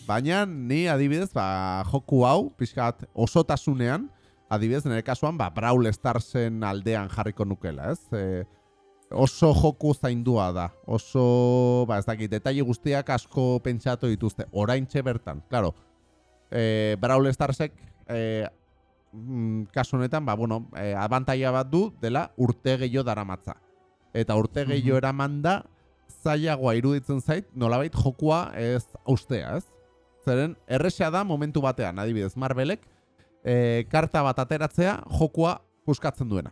Baina ni adibidez, ba, joku hau, pixkat osotasunean, adibidez, nire kasuan, ba, Brawl Starsen aldean jarriko nukela, ez? Eh, oso joku zaindua da. Oso, ba, ez dakit, detaile guztiak asko pentsatu dituzte. Orain bertan, claro. E, Brawl Starsek, e, mm, kasu honetan, ba, bueno, e, abantaia bat du, dela urte gehiago daramatza. Eta urte gehiago eraman da, zailagoa iruditzen zait, nolabait jokua ez austea, ez? Zeren, erresa da momentu batean, adibidez, Marvelek, e, karta bat ateratzea jokua puskatzen duena.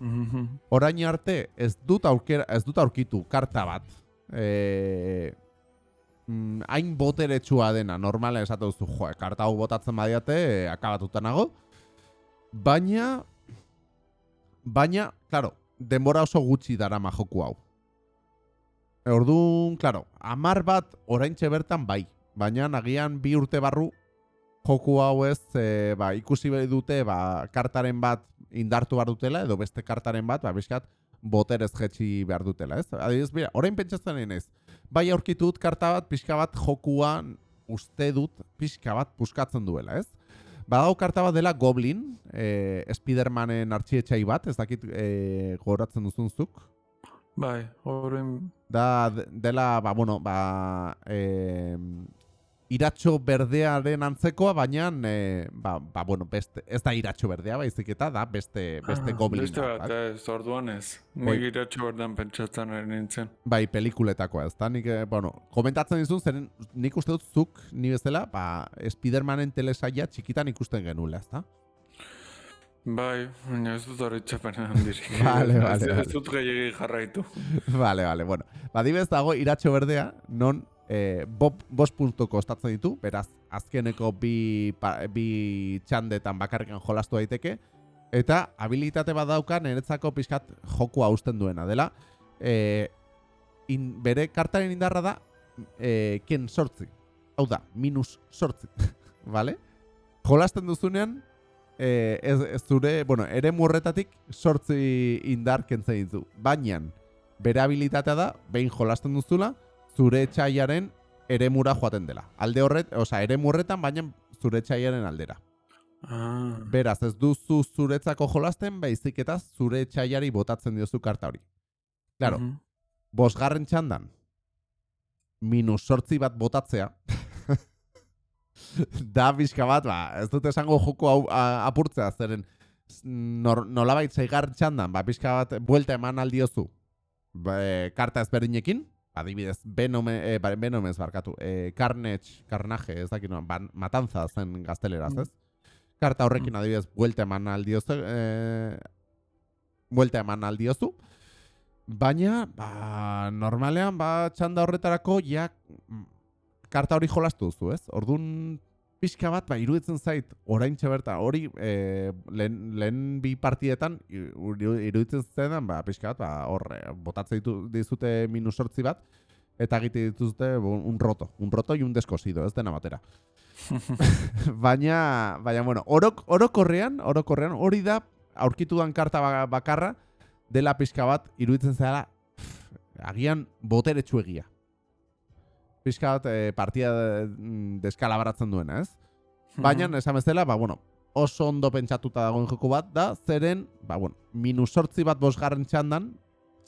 Mhm. Orain arte ez dut aukera, ez dut aurkitu karta bat. Eh, mm, hain boteretsua dena, normalen esate duzu, jo, karta hau botatzen badiate, e, akabatuta nago. Baina, baina, claro, denbora oso gutxi darama joku hau. Orduan, claro, amar bat oraintxe bertan bai, baina nagian bi urte barru joku hau ez, e, ba, ikusi behar dute, ba, kartaren bat indartu behar dutela, edo beste kartaren bat, ba, bizkat, boterez jetxi behar dutela, ez? Adibidez, bera, orain pentsatzen ez, bai aurkitu dut karta bat, pixka bat jokuan uste dut pixka bat puskatzen duela, ez? Badau karta bat dela Goblin, e, Spidermanen artxietxai bat, ez dakit e, goratzen duzunzuk. Bai, orain... Da, de- dela, ba, bueno, ba, e, iratxo berdearen antzekoa, baina, e, ba, ba, bueno, beste, ez da iratxo berdea, baizik eta da beste, beste Ah, Goblin Beste bat, bai. ez, orduan ez. Nik iratxo berdan pentsatzen ari nintzen. Bai, pelikuletakoa, ez da? Nik, eh, bueno, komentatzen dizun, zeren nik uste dut zuk, ni bezala, ba, Spidermanen telesaia txikitan ikusten genula, ez da? Bai, baina ez dut hori txapena handirik. Vale, Ez- vale, Ez vale. dut gehiagi jarraitu. vale, vale, bueno. Ba, dibez dago iratxo berdea, non eh, bob, bos puntuko ostatzen ditu, beraz, azkeneko bi, pa, bi txandetan bakarrikan jolastu daiteke, eta habilitate bat dauka niretzako pixkat joku hausten duena, dela, eh, in, bere kartaren indarra da, eh, ken sortzi. Hau da, minus sortzi, vale? jolasten duzunean, e, ez, ez zure, bueno, ere murretatik sortzi indar kentzen ditu. Baina, bere habilitatea da, behin jolasten duzula, zure etxaiaren ere mura joaten dela. Alde horret, oza, ere murretan, baina zure etxaiaren aldera. Ah, Beraz, ez duzu zuretzako jolasten, baizik eta zure etxaiari botatzen diozu karta hori. Claro, mhm. bosgarren txandan, minus sortzi bat botatzea, da bizka bat, ba, ez dut esango joko hau a- apurtzea, zeren nor, nolabait zeigarren txandan, ba, bizka bat, buelta eman aldiozu, ba, e, karta ezberdinekin, adibidez, Benome, e, ba, Benomez barkatu, e, Carnage, Carnage, ez dakit, no, ban, matanza zen gazteleraz, ez? Karta horrekin adibidez, buelta eman aldiozu, e, buelta eman aldiozu, baina, ba, normalean, ba, txanda horretarako, ja, mm, karta hori jolastu duzu, ez? Orduan, pixka bat, ba, iruditzen zait, orain berta hori, e, lehen, lehen bi partidetan, iru- iruditzen zaidan, ba, pixka bat, ba, hor, e, botatzen ditu, dizute minus sortzi bat, eta egite dituzte un roto, un roto y un descosido, ez dena batera. baina, baina, bueno, orok, orokorrean, orokorrean, hori da, aurkitu dan karta ba- bakarra, dela pixka bat, iruditzen zara, agian boteretsu egia. Pixka bat, e, partida mm, deskalabaratzen duena, ez? Baina, esan bezala, ba, bueno, oso ondo pentsatuta dagoen joko bat da, zeren, ba, bueno, minus sortzi bat bosgarren txandan,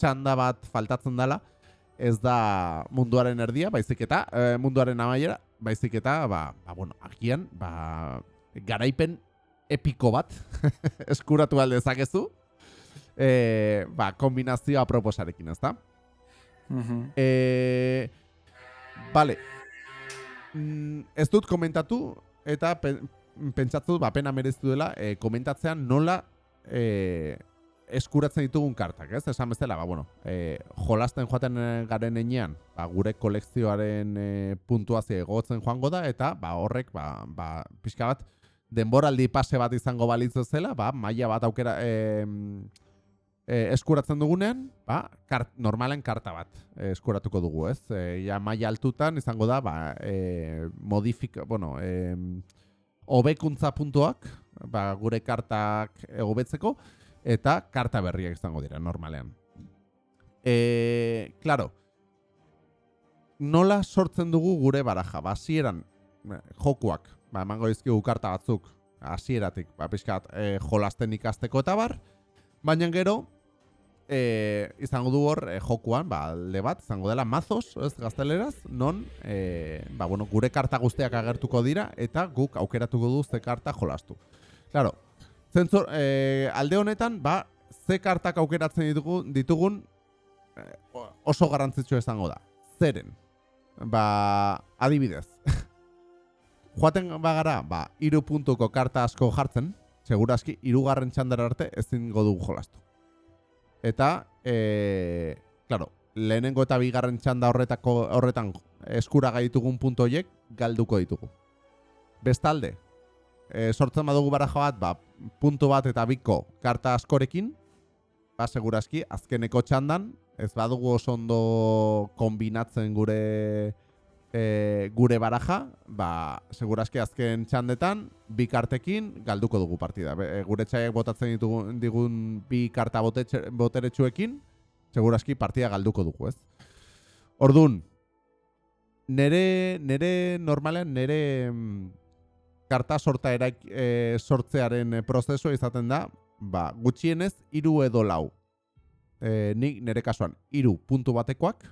txanda bat faltatzen dela, ez da munduaren erdia, baizik eta, e, munduaren amaiera, baizik eta, ba, ba, bueno, agian, ba, garaipen epiko bat eskuratu alde dezakezu, e, ba, kombinazioa proposarekin, ez da? Mhm. E, vale. Mm, ez dut komentatu eta pen, pentsatu ba pena mereztu dela e, komentatzean nola e, eskuratzen ditugun kartak, ez? Esan bezala, ba, bueno, e, jolasten joaten garen enean, ba, gure kolekzioaren e, puntuazio egotzen joango da, eta ba, horrek, ba, ba, pixka bat, denboraldi pase bat izango balitzu zela, ba, maila bat aukera, e, e, eskuratzen dugunean, ba, kart, normalen karta bat e, eskuratuko dugu, ez? E, ja maila altutan izango da, ba, e, modifika, bueno, e, hobekuntza puntuak, ba, gure kartak e, hobetzeko, eta karta berriak izango dira, normalean. E, claro, nola sortzen dugu gure baraja? Ba, hasieran eh, jokuak, ba, emango dizkigu karta batzuk, hasieratik, ba, pixkat, e, jolasten ikasteko eta bar, baina gero, e, izango du hor e, jokuan, ba, alde bat, izango dela mazos, ez gazteleraz, non, e, ba, bueno, gure karta guztiak agertuko dira, eta guk aukeratuko du ze karta jolastu. Claro, zentzor, e, alde honetan, ba, ze kartak aukeratzen ditugu, ditugun e, oso garrantzitsua izango da. Zeren, ba, adibidez, joaten bagara, ba, iru puntuko karta asko jartzen, segurazki, irugarren txandara arte ezin dugu jolastu. Eta, e, claro, lehenengo eta bigarren txanda horretako horretan eskura ditugun puntu horiek galduko ditugu. Bestalde, e, sortzen badugu baraja bat, ba, puntu bat eta biko karta askorekin, ba, segurazki, azkeneko txandan, ez badugu oso ondo kombinatzen gure e, gure baraja, ba, segurazki azken txandetan, bi kartekin galduko dugu partida. Be, e, gure txaiak botatzen ditugun digun bi karta boteretsuekin, segurazki partida galduko dugu, ez? Ordun nere, nere normalean, nere mm, karta sorta eraik, e, sortzearen e, prozesua izaten da, ba, gutxienez, hiru edo lau. E, nik nere kasuan, hiru puntu batekoak,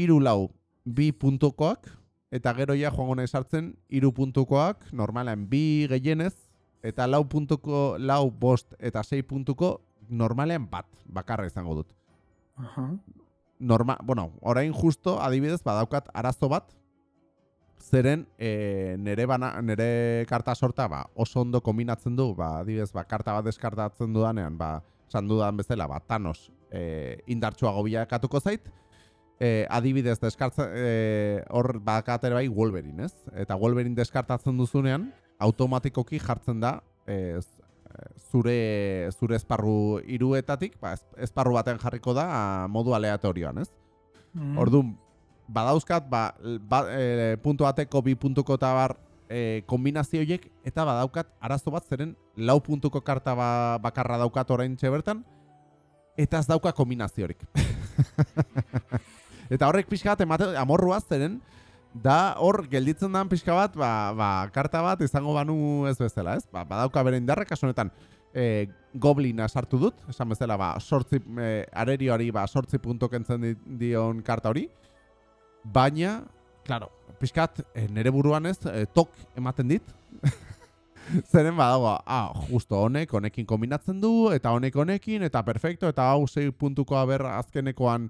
hiru lau bi puntukoak, eta gero ja joango nahi sartzen hiru puntukoak, normalean bi gehienez, eta lau puntuko, lau bost eta sei puntuko, normalean bat, bakarra izango dut. Aha. Norma, bueno, orain justo adibidez badaukat arazo bat, zeren e, nere, bana, nere karta sorta ba, oso ondo kombinatzen du, ba, adibidez, ba, karta bat deskartatzen dudanean, ba, esan dudan bezala, ba, Thanos e, indartsuago bilakatuko zait, e, adibidez deskartza, e, hor bakatere bai Wolverine, ez? Eta Wolverine deskartatzen duzunean, automatikoki jartzen da e, z- e, zure zure esparru hiruetatik, ba, ez- esparru baten jarriko da modu aleatorioan, ez? Mhm. Orduan, badauzkat, ba, ba, e, puntu bateko, bi puntuko eta bar e, kombinazioiek eta badaukat arazo bat zeren lau puntuko karta ba, bakarra daukat orain bertan eta ez dauka kombinaziorik. eta horrek pixka bat emate amorrua zeren da hor gelditzen dan pixka bat ba, ba, karta bat izango banu ez bezala, ez? Ba, badauka bere indarrek, honetan e, goblina sartu dut, esan bezala ba, sortzi, e, arerioari ba, sortzi punto kentzen dion karta hori, baina, claro, pixkat, e, nere buruan ez, e, tok ematen dit, zeren badago, ah, justo honek, honekin kombinatzen du, eta honek honekin, eta perfecto, eta hau zei puntukoa ber azkenekoan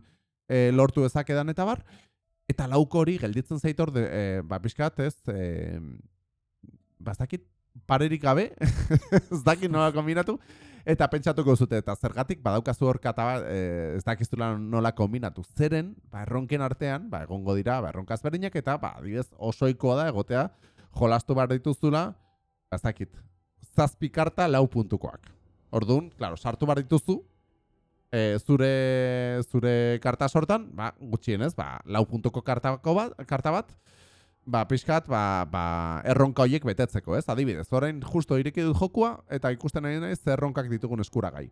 e, lortu ezakedan eta bar, eta lauko hori gelditzen zaitor, de, e, ba, pixkat, ez, e, bastakit, parerik gabe, ez dakit nola kombinatu, eta pentsatuko zute, eta zergatik badaukazu hor kata e, ez dakiztula nola kombinatu. Zeren, ba, erronken artean, ba, egongo dira, ba, erronkaz berdinak, eta, ba, adibidez, osoikoa da, egotea, jolastu behar dituzula, ba, ez dakit, zazpi karta lau puntukoak. Orduan, klaro, sartu behar dituzu, e, zure, zure karta sortan, ba, gutxienez, ba, lau puntuko karta bat, karta bat ba, pixkat, ba, ba, erronka horiek betetzeko, ez? Adibidez, orain justo ireki dut jokua, eta ikusten nahi naiz erronkak ditugun eskuragai.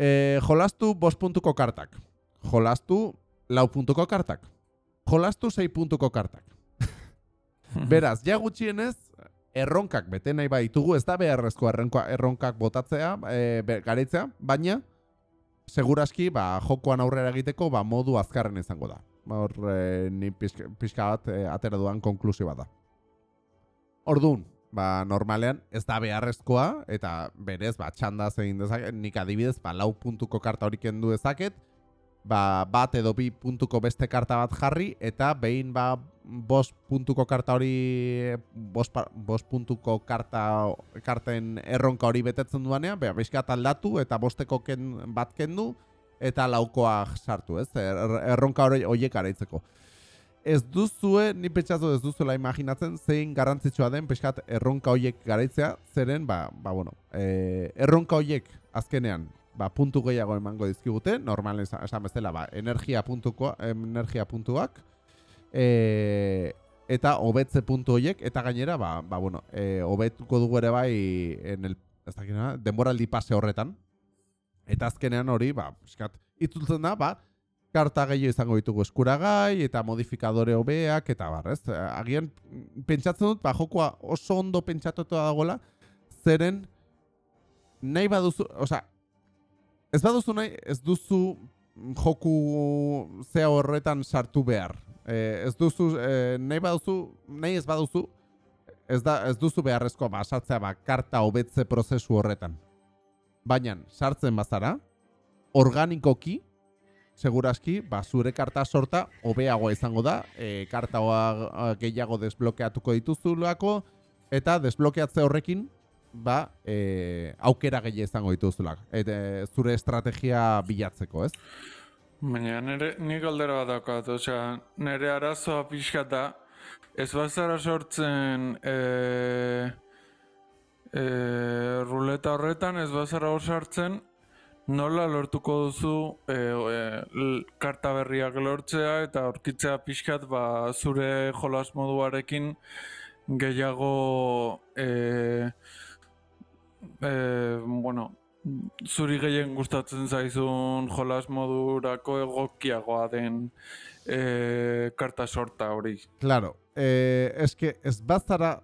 E, jolastu bost puntuko kartak. Jolastu lau puntuko kartak. Jolastu sei puntuko kartak. Beraz, ja gutxienez, erronkak bete nahi baitugu, ez da beharrezko erronka, erronkak botatzea, e, garitzea, baina, seguraski, ba, jokoan aurrera egiteko, ba, modu azkarren izango da hor e, ni pixka, bat e, atera duan konklusio bat da. Orduan, ba, normalean ez da beharrezkoa eta berez ba, txanda zein dezaket, nik adibidez ba, lau puntuko karta hori kendu dezaket, ba, bat edo bi puntuko beste karta bat jarri eta behin ba, bost puntuko karta hori bost, bost puntuko karta karten erronka hori betetzen duanean, beha, bizkat aldatu eta bosteko ken, bat kendu, eta laukoa sartu, ez? Er, er, erronka hori hoiek araitzeko. Ez duzue, ni pentsatu ez duzuela imaginatzen, zein garrantzitsua den peskat erronka hoiek garaitzea, zeren, ba, ba bueno, e, erronka hoiek azkenean, ba, puntu gehiago emango dizkigute, normalen esan bezala, ba, energia, puntuko, energia puntuak, e, eta hobetze puntu hoiek, eta gainera, ba, ba bueno, e, hobetuko dugu ere bai, en el, ez dakina, denboraldi pase horretan, Eta azkenean hori, ba, eskat, itzultzen da, ba, karta gehiago izango ditugu eskuragai, eta modifikadore hobeak, eta bar, ez? Agian, pentsatzen dut, ba, jokoa oso ondo pentsatutu dagoela, zeren, nahi baduzu, oza, ez baduzu nahi, ez duzu joku zea horretan sartu behar. E, ez duzu, e, nahi baduzu, nahi ez baduzu, ez, da, ez duzu beharrezkoa basatzea, ba, karta hobetze prozesu horretan. Baina, sartzen bazara, organikoki, seguraski, ba, zure karta sorta hobeago izango da, e, karta gehiago desblokeatuko dituzulako, eta desblokeatze horrekin, ba, e, aukera gehiago izango dituzulak. Eta zure estrategia bilatzeko, ez? Baina, nire, nik aldera bat dakat, osea, nire arazoa pixka da, ez bazara sortzen, eee, e, ruleta horretan ez bazara hor sartzen nola lortuko duzu e, e, karta berriak lortzea eta aurkitzea pixkat ba, zure jolas moduarekin gehiago e, e, bueno, zuri gehien gustatzen zaizun jolas modurako egokiagoa den e, karta sorta hori. Claro, eh, es que ez bazara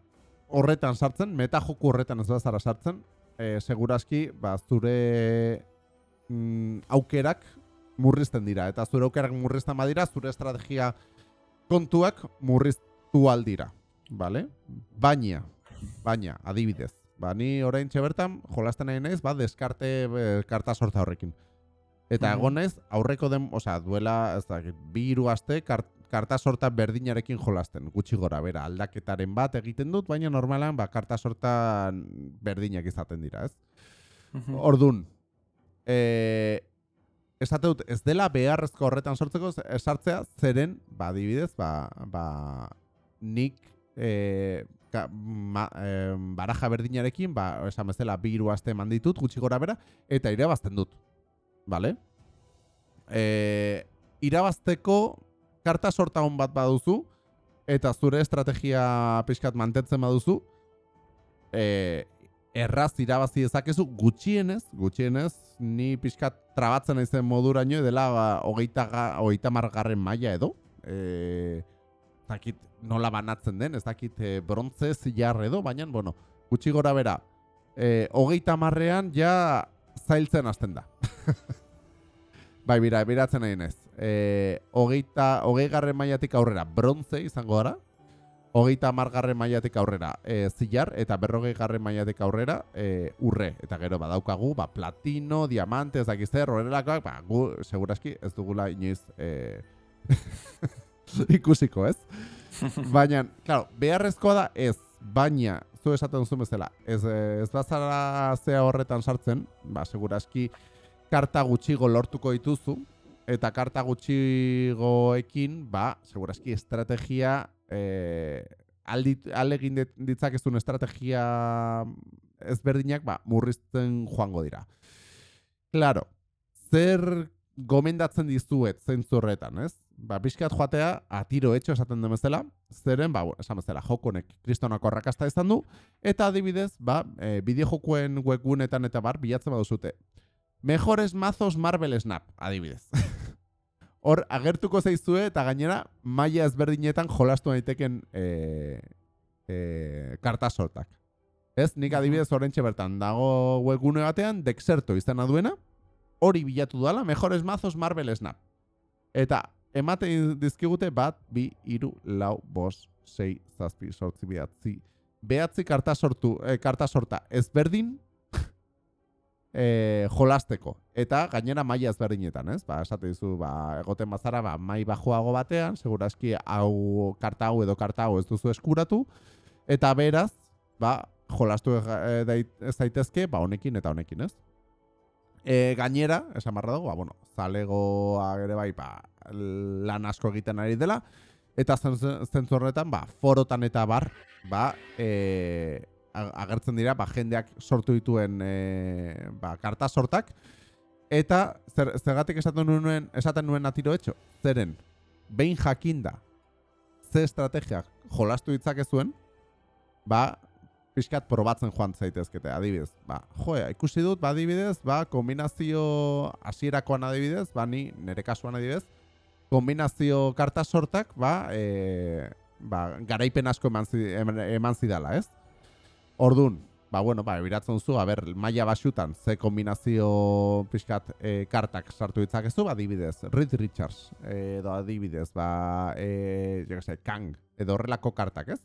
horretan sartzen, meta joku horretan ez da zara sartzen, e, segurazki, ba, zure mm, aukerak murrizten dira. Eta zure aukerak murrizten badira, zure estrategia kontuak murriztu aldira. Vale? Baina, baina, adibidez. Ba, ni orain bertan jolasten nahi naiz, ba, deskarte e, karta sorta horrekin. Eta mm egonez, aurreko den, osea, duela, ez da, bi hiru aste, kart, karta sorta berdinarekin jolasten, gutxi gora, bera, aldaketaren bat egiten dut, baina normalan, ba, karta sorta berdinak izaten dira, ez? Mhm. Ordun, e, esate dut, ez dela beharrezko horretan sortzeko, esartzea, zeren, ba, dibidez, ba, ba, nik, e, ka, ma, e, baraja berdinarekin, ba, esan bezala, bi iru aste manditut, gutxi gora, bera, eta irabazten dut, bale? E, irabazteko karta sorta hon bat baduzu, eta zure estrategia pixkat mantentzen baduzu, e, erraz irabazi dezakezu gutxienez, gutxienez, ni pixkat trabatzen naizen moduraino dela ba, hogeita, hogeita margarren maila edo. E, dakit nola banatzen den, ez dakit e, brontze zilar edo, baina, bueno, gutxi gora bera, e, hogeita marrean ja zailtzen hasten da. bai, bira, biratzen nahi nez. E, hogeita, hogei garren maiatik aurrera brontze izango gara, hogeita margarren maiatik aurrera e, zilar, eta berrogei garren maiatik aurrera e, urre. Eta gero badaukagu, ba, platino, diamante, ez dakiz zer, horrelakoak, ba, gu, segurazki, ez dugula inoiz e, ikusiko, ez? Baina, claro, beharrezkoa da ez, baina, zu esaten duzu bezala, ez, ez bazara zea horretan sartzen, ba, segurazki, karta gutxigo lortuko dituzu, eta karta gutxigoekin, ba, segurazki, estrategia eh, aldit, alegin ditzakezun estrategia ezberdinak ba, murrizten joango dira. Claro, zer gomendatzen dizuet zentzu horretan, ez? Ba, pixkat joatea, atiro etxo esaten demezela, zeren, ba, esan bezala, jokonek kristonako arrakasta izan du, eta adibidez, ba, e, bideo jokuen webgunetan eta bar, bilatzen baduzute. Mejores mazos Marvel Snap, adibidez. hor agertuko zaizue eta gainera maila ezberdinetan jolastu daiteken e, e, karta sortak. Ez, nik adibidez horrentxe bertan dago webgune batean, dexerto izena duena, hori bilatu duela, mejores mazos Marvel Snap. Eta ematen dizkigute bat, bi, iru, lau, bos, sei, zazpi, sortzi, behatzi. Behatzi karta sortu, eh, karta sorta ezberdin, e, jolasteko. Eta gainera maila ezberdinetan, ez? Ba, esate dizu, ba, egoten bazara, ba, mai bajoago batean, segurazki hau karta hau edo karta hau ez duzu eskuratu, eta beraz, ba, jolastu e, ez daitezke, ba, honekin eta honekin, ez? E, gainera, esan barra dago, ba, bueno, zalegoa ere bai, ba, lan asko egiten ari dela, eta zentzu horretan, ba, forotan eta bar, ba, e, agertzen dira ba, jendeak sortu dituen e, ba, karta sortak. Eta zer, zergatik esaten nuen esaten nuen atiro etxo zeren behin jakinda ze estrategiak jolastu ditzakezuen ba pixkat probatzen joan zaitezkete adibidez ba jo ikusi dut ba adibidez ba kombinazio hasierakoan adibidez ba ni nere kasuan adibidez kombinazio karta sortak ba e, ba garaipen asko eman zidala ez Ordun, ba bueno, ba biratzen zu, a ber, maila basutan ze kombinazio pixkat e, kartak sartu ditzakezu, ba adibidez, Reed Richards edo adibidez, ba eh, jo Kang edo horrelako kartak, ez?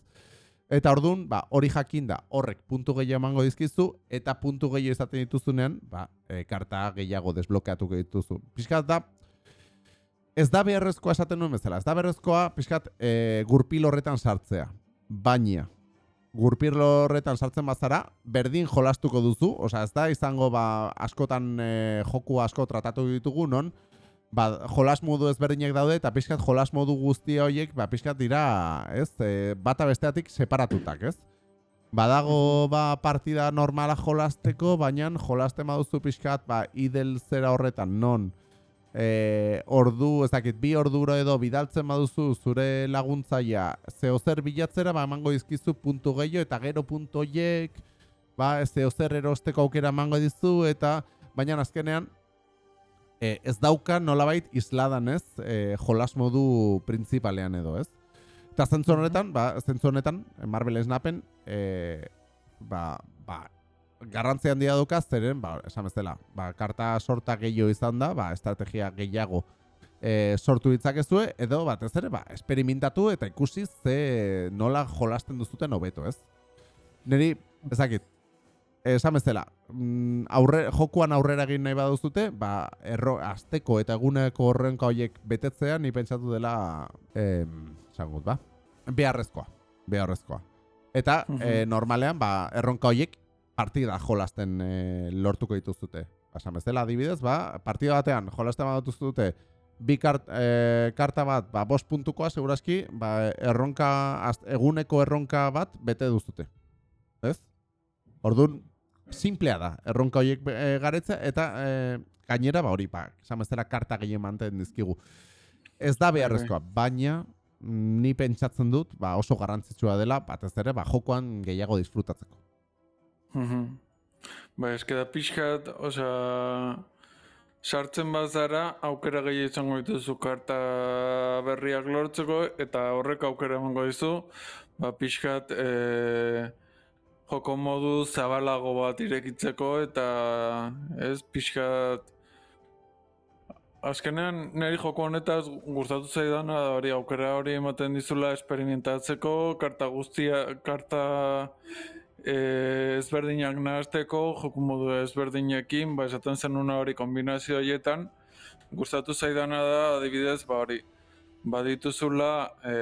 Eta ordun, ba hori jakinda, horrek puntu gehiago emango dizkizu eta puntu gehiago izaten dituzunean, ba e, karta gehiago desblokeatuko dituzu. Pixkat da Ez da beharrezkoa esaten nuen bezala, ez da beharrezkoa pixkat e, gurpil horretan sartzea, baina gurpirlo horretan sartzen bazara, berdin jolastuko duzu, osea ez da izango ba, askotan e, joku asko tratatu ditugu, non, ba, jolas modu ezberdinek daude, eta pixkat jolas modu guzti horiek, ba, pixkat dira, ez, e, bata besteatik separatutak, ez? Badago ba, partida normala jolasteko, baina jolasten baduzu pixkat, ba, idel zera horretan, non, e, ordu, ez dakit, bi orduro edo bidaltzen baduzu zure laguntzaia zeo zer bilatzera, ba, emango dizkizu puntu gehiago eta gero puntu horiek, ba, zeo zer erosteko aukera emango dizu, eta baina azkenean, e, ez dauka nolabait isladan ez, e, jolas modu printzipalean edo ez. Eta zentzu honetan, ba, zentzu honetan, Marvel Snapen, e, ba, ba, garrantzi handia duka zeren, ba, esan bezala, ba, karta sorta gehiago izan da, ba, estrategia gehiago e, sortu ditzakezue, edo batez ere, ba, esperimentatu eta ikusi ze nola jolasten duzuten hobeto, ez? Neri, ezakit, esan bezala, mm, aurre, jokuan aurrera egin nahi baduzute, ba, erro, azteko eta eguneko horrenka horiek betetzea, ni pentsatu dela, em, esan gut, ba, beharrezkoa, beharrezkoa. Eta, e, normalean, ba, erronka horiek partida jolasten e, lortuko dituzute. Pasan bezala adibidez, ba, partida batean jolasten bat dute bi kart, e, karta bat, ba, bost puntukoa, segurazki, ba, erronka, eguneko erronka bat bete duzute. Ez? Orduan, simplea da, erronka horiek e, garetza, eta e, gainera, ba, hori, ba, esan bezala karta gehien manten dizkigu. Ez da beharrezkoa, baina mm, ni pentsatzen dut, ba, oso garrantzitsua dela, batez ere, ba, jokoan gehiago disfrutatzeko. Mhm. Ba, eske da pixkat, osea, sartzen bazara, aukera gehi izango dituzu karta berriak lortzeko, eta horrek aukera emango dizu, ba, pixkat, e, joko modu zabalago bat irekitzeko, eta ez, pixkat, Azkenean, niri joko honetaz gustatu zaidana da hori aukera hori ematen dizula esperimentatzeko, karta guztia, karta e, ezberdinak nahazteko, joko modu ezberdinekin, ba esaten zen una hori kombinazio horietan, gustatu zaidana da adibidez, ba hori, badituzula e,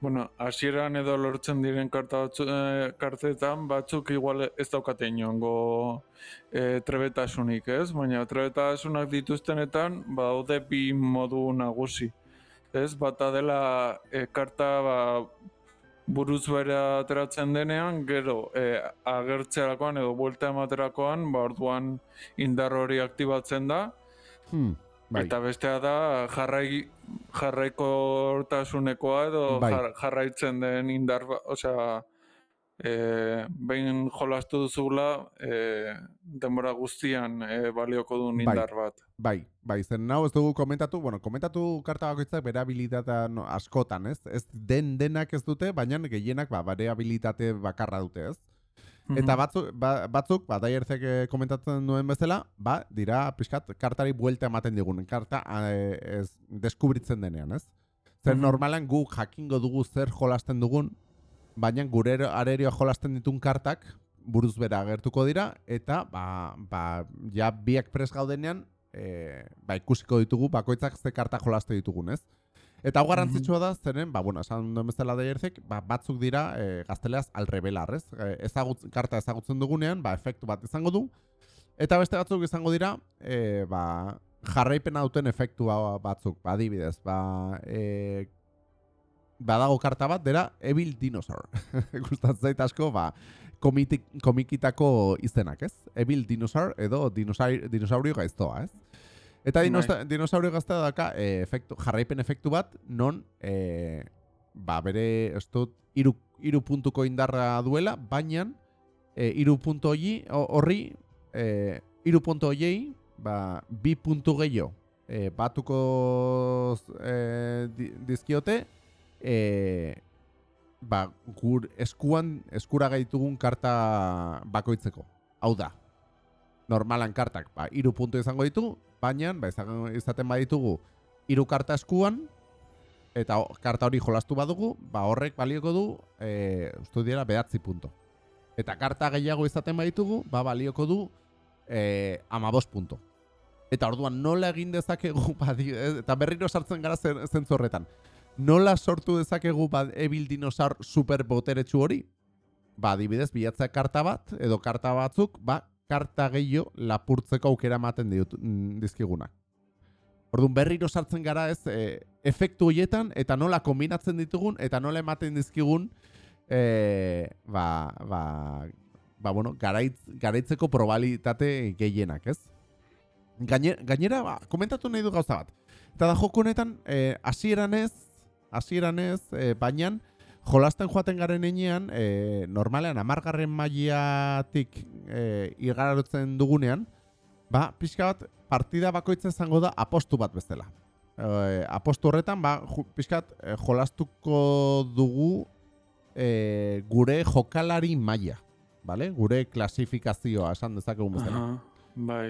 Bueno, hasieran edo lortzen diren karta batzu, e, kartetan batzuk igual ez daukate inongo e, trebetasunik, ez? Baina trebetasunak dituztenetan badaude bi modu nagusi. Ez, bata dela e, karta ba, buruz bere ateratzen denean, gero e, agertzerakoan edo buelta ematerakoan, ba orduan indar hori aktibatzen da. Hmm. Bai. Eta bestea da jarrai jarraiko hortasunekoa edo Bai. jar, jarraitzen den indar, ba- osea, e, behin jolastu duzula, e, denbora guztian e, balioko duen Bai. indar bat. Bai, bai, zen nau ez dugu komentatu, bueno, komentatu karta bakoitzak bere habilitatea no, askotan, ez? Ez den denak ez dute, baina gehienak ba, bere habilitate bakarra dute, ez? Eta batzuk, ba, batzuk, ba, daierzek eh, komentatzen duen bezala, ba, dira, pixkat, kartari buelta ematen digun, karta eh, ez, deskubritzen denean, ez? Zer Mhm. normalan gu jakingo dugu zer jolasten dugun, baina gure arerioa jolasten ditun kartak, buruz bera agertuko dira, eta, ba, ba, ja biak pres gaudenean, e, ba, ikusiko ditugu, bakoitzak ze karta jolaste ditugun, ez? Eta hau garrantzitsua da, zeren, ba, bueno, esan duen bezala daierzek, ba, batzuk dira e, gazteleaz alrebelar, ez? E, ezagutz, karta ezagutzen dugunean, ba, efektu bat izango du, eta beste batzuk izango dira, e, ba, jarraipena duten efektu batzuk, ba, adibidez, ba, e, badago karta bat, dera Evil Dinosaur. Gustatzen zait asko, ba, komitik, komikitako izenak, ez? Evil Dinosaur edo dinosaur, dinosaurio gaiztoa, ez? Eta dinosa, dinosaurio gaztea daka e, efektu, jarraipen efektu bat, non e, ba, bere, ez dut, iru, iru puntuko indarra duela, baina e, iru puntu hori, horri, e, iru puntu horiei, ba, bi puntu gehiago e, batuko e, di- dizkiote, e, ba, gur eskuan, eskura gaitugun karta bakoitzeko. Hau da, normalan kartak, ba, iru puntu izango ditu, baina, ba, izaten baditugu, hiru karta eskuan, eta karta hori jolastu badugu, ba, horrek balioko du, e, uste dira, behatzi punto. Eta karta gehiago izaten baditugu, ba, balioko du, e, amabos punto. Eta orduan nola egin dezakegu, ba, di- ez- eta berriro sartzen gara zen, zentzu horretan, nola sortu dezakegu ba, ebil dinosaur super boteretsu hori? Ba, adibidez, bilatzea karta bat, edo karta batzuk, ba, karta gehiago lapurtzeko aukera ematen mm, dizkigunak. Orduan berriro sartzen gara ez e, efektu hoietan eta nola kombinatzen ditugun eta nola ematen dizkigun e, ba, ba, ba, bueno, garaitz, garaitzeko probabilitate gehienak, ez? Gaine, gainera, ba, komentatu nahi du gauza bat. Eta da joko honetan, e, hasieran ez, hasieran ez, e, baina jolasten joaten garen enean, e, normalean amargarren mailatik e, igarotzen dugunean, ba, pixka bat, partida bakoitza izango da apostu bat bezala. E, apostu horretan, ba, ju, pixka bat, e, jolastuko dugu e, gure jokalari maila, bale? Gure klasifikazioa esan dezakegun bezala. Aha, bai.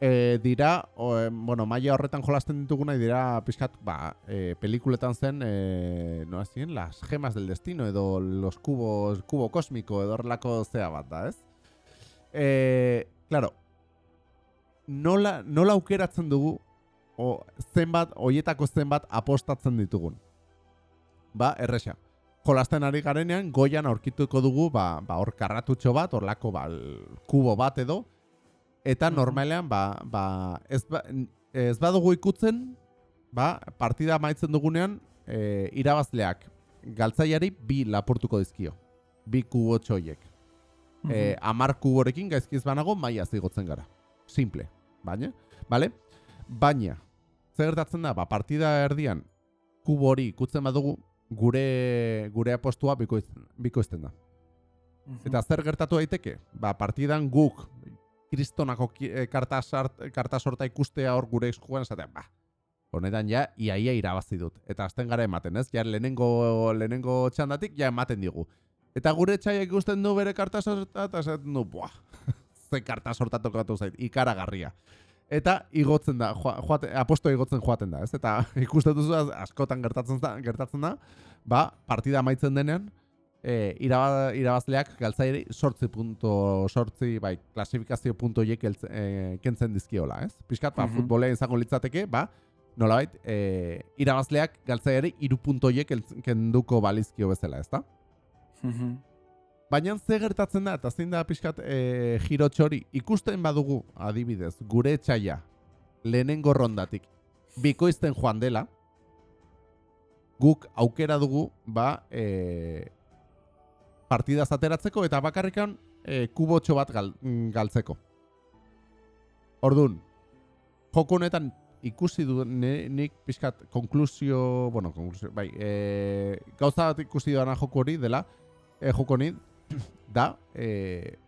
E, dira, o, bueno, maila horretan jolasten dituguna dira pixkat, ba, e, pelikuletan zen, e, no zien, las gemas del destino edo los cubos, cubo kosmiko edo horrelako zea bat da, ez? E, claro, nola, nola aukeratzen dugu o, zenbat, hoietako zenbat apostatzen ditugun. Ba, erresa. Jolasten ari garenean, goian aurkituko dugu, ba, ba hor karratutxo bat, horlako, ba, kubo bat edo, eta normalean, ba, ba, ez, ba, ez badugu ikutzen, ba, partida amaitzen dugunean, e, irabazleak galtzaiari bi lapurtuko dizkio. Bi kubo txoiek. E, amar kuborekin gaizkiz banago maia zigotzen gara. Simple. Baina, bale? Baina, zer gertatzen da, ba, partida erdian kubo hori ikutzen badugu, gure gure apostua bikoizten, bikoizten da. Eta zer gertatu daiteke? Ba, partidan guk kristonako ki- eh, karta, sorta ikustea hor gure eskuan esatea, ba, honetan ja, iaia irabazi dut. Eta azten gara ematen, ez? Ja, lehenengo, lehenengo txandatik, ja, ematen digu. Eta gure txaia ikusten du bere karta sorta, eta esaten du, buah, ze karta sorta tokatu zait, ikaragarria. Eta igotzen da, joa, joate, apostoa igotzen joaten da, ez? Eta ikusten duzu askotan gertatzen da, gertatzen da, ba, partida amaitzen denean, e, iraba, irabazleak galtzairi sortzi punto, sortzi, bai, klasifikazio punto hiek e, kentzen dizkiola, ez? Piskat, ba, Mhm. futbolean izango litzateke, ba, nolabait, e, irabazleak galtzairi iru punto hiek kenduko balizkio bezala, ezta? Mhm. Baina ze gertatzen da, eta zein da pixkat e, jirotxo hori, ikusten badugu, adibidez, gure etxaia, lehenengo rondatik, bikoizten joan dela, guk aukera dugu, ba, e, partidaz ateratzeko, eta bakarrikan e, kubotxo bat gal, mm, galtzeko. Ordun, joko honetan ikusi du ni- nik pixkat konklusio, bueno, konklusio, bai, e, gauza bat ikusi dudana joko hori dela, e, joko honi, da, e,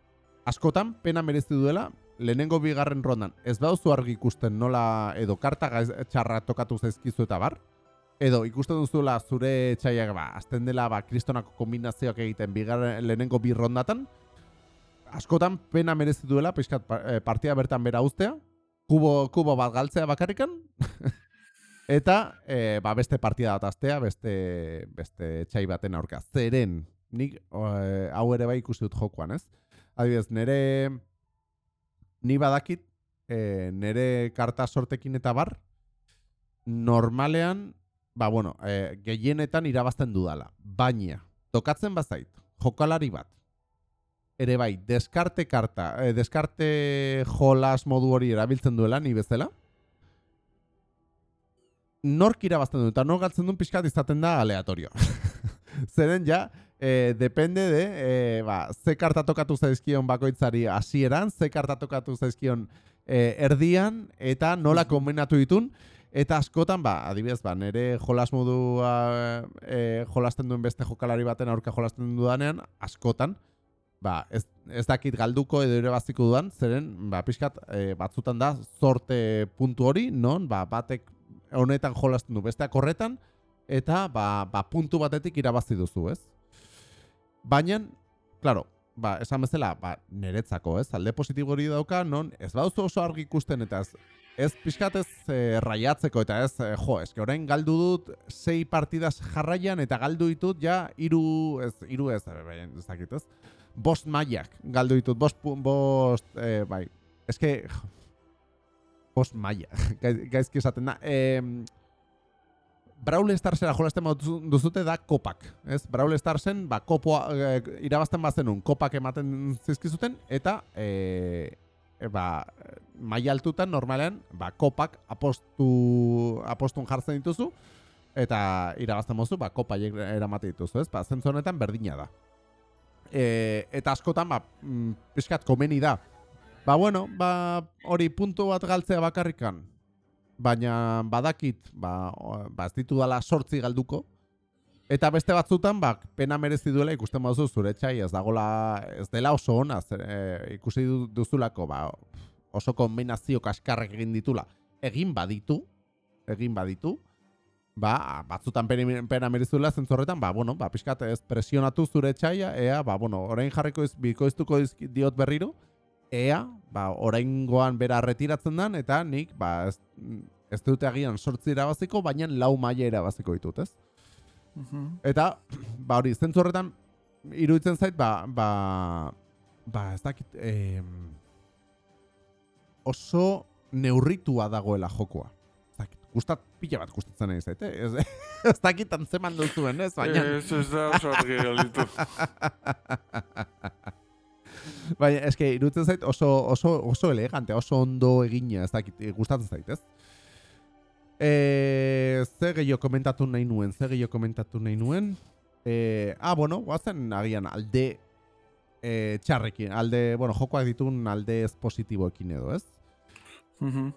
askotan pena merezi duela lehenengo bigarren rondan ez bauzu argi ikusten nola edo karta txarra tokatu zaizkizu eta bar edo ikusten duzula zure txaiak ba, azten dela ba, kristonako kombinazioak egiten bigarren, lehenengo bi rondatan askotan pena merezi duela pixkat pa- eh, partida bertan bera uztea kubo, kubo bat galtzea bakarrikan. Eta e, ba, beste partida bat aztea beste, beste txai baten aurka. Zeren nik eh, hau ere bai ikusi dut jokoan ez? Adibidez nere ni badakit e, nere karta sortekin eta bar normalean ba bueno e, gehienetan irabazten dudala baina tokatzen bazait jokalari bat ere bai deskarte karta e, deskarte jolas modu hori erabiltzen duela ni bezala nork irabazten du eta nor galtzen duen pixkat izaten da aleatorio. Zeren ja, eh, depende de eh, ba, ze karta tokatu zaizkion bakoitzari hasieran, ze karta tokatu zaizkion eh, erdian, eta nola kombinatu ditun, eta askotan, ba, adibidez, ba, nere jolas modua eh, jolasten duen beste jokalari baten aurka jolasten dudanean, askotan, ba, ez, ez dakit galduko edo ere baziko dudan, zeren, ba, pixkat, eh, batzutan da, zorte puntu hori, non, ba, batek honetan jolasten du, besteak horretan, eta ba, ba, puntu batetik irabazi duzu, ez? Baina, claro, ba, esan bezala, ba, niretzako, ez? Alde positibo hori dauka, non, ez baduzu oso argi ikusten, eta ez, ez pixkat ez eh, raiatzeko, eta ez, eh, jo, ez, orain galdu dut sei partidaz jarraian, eta galdu ditut, ja, iru, ez, iru ez, eh, bai, ez dakit, ez? Bost mailak galdu ditut, bost, bost, eh, bai, eske, bost maila, Gaiz- gaizki esaten da. Eh, Brawl Starsera jolasten duzu- duzute da kopak, ez? Brawl Starsen, ba, kopoa, eh, irabazten bazenun, kopak ematen zizkizuten, eta, e, ba, maila altutan, normalean, ba, kopak apostu, apostun jartzen dituzu, eta irabazten mozu, ba, kopa eramate dituzu, ez? Ba, honetan berdina da. E, eta askotan, ba, mm, pixkat komeni da. Ba, bueno, ba, hori puntu bat galtzea bakarrikan, baina badakit, ba, ba ez ditu dala sortzi galduko, eta beste batzutan, ba, pena merezi duela ikusten baduzu zure txai, ez dagola, ez dela oso ona, e, ikusi du- duzulako, ba, oso kombinazio kaskarrek egin ditula, egin baditu, egin baditu, ba, batzutan pena, merezi duela zentzu horretan, ba, bueno, ba, pixkat ez presionatu zure txaia, ea, ba, bueno, orain jarriko iz, bikoiztuko dizki- diot berriro, ea, ba, oraingoan bera retiratzen dan, eta nik, ba, ez, ez dute agian sortzi irabaziko, baina lau maila irabaziko ditut, ez? Mhm. Eta, ba, hori, zentzu horretan, iruditzen zait, ba, ba, ba, ez dakit, em, oso neurritua dagoela jokoa. Ez dakit, gustat, pila bat gustatzen nahi zait, eh? Ez, ez dakit antzeman duzuen, ez? Baina, Ez, ez da oso argi gelditu. Baina, eske, iruditzen zait oso, oso, oso elegante, oso ondo egina, ez dakit, gustatzen zait, ez? E, ze gehiago komentatu nahi nuen, ze gehiago komentatu nahi nuen. E, ah, bueno, guazen agian alde e, txarrekin, alde, bueno, jokoak ditun alde ez positiboekin edo, ez? Mhm.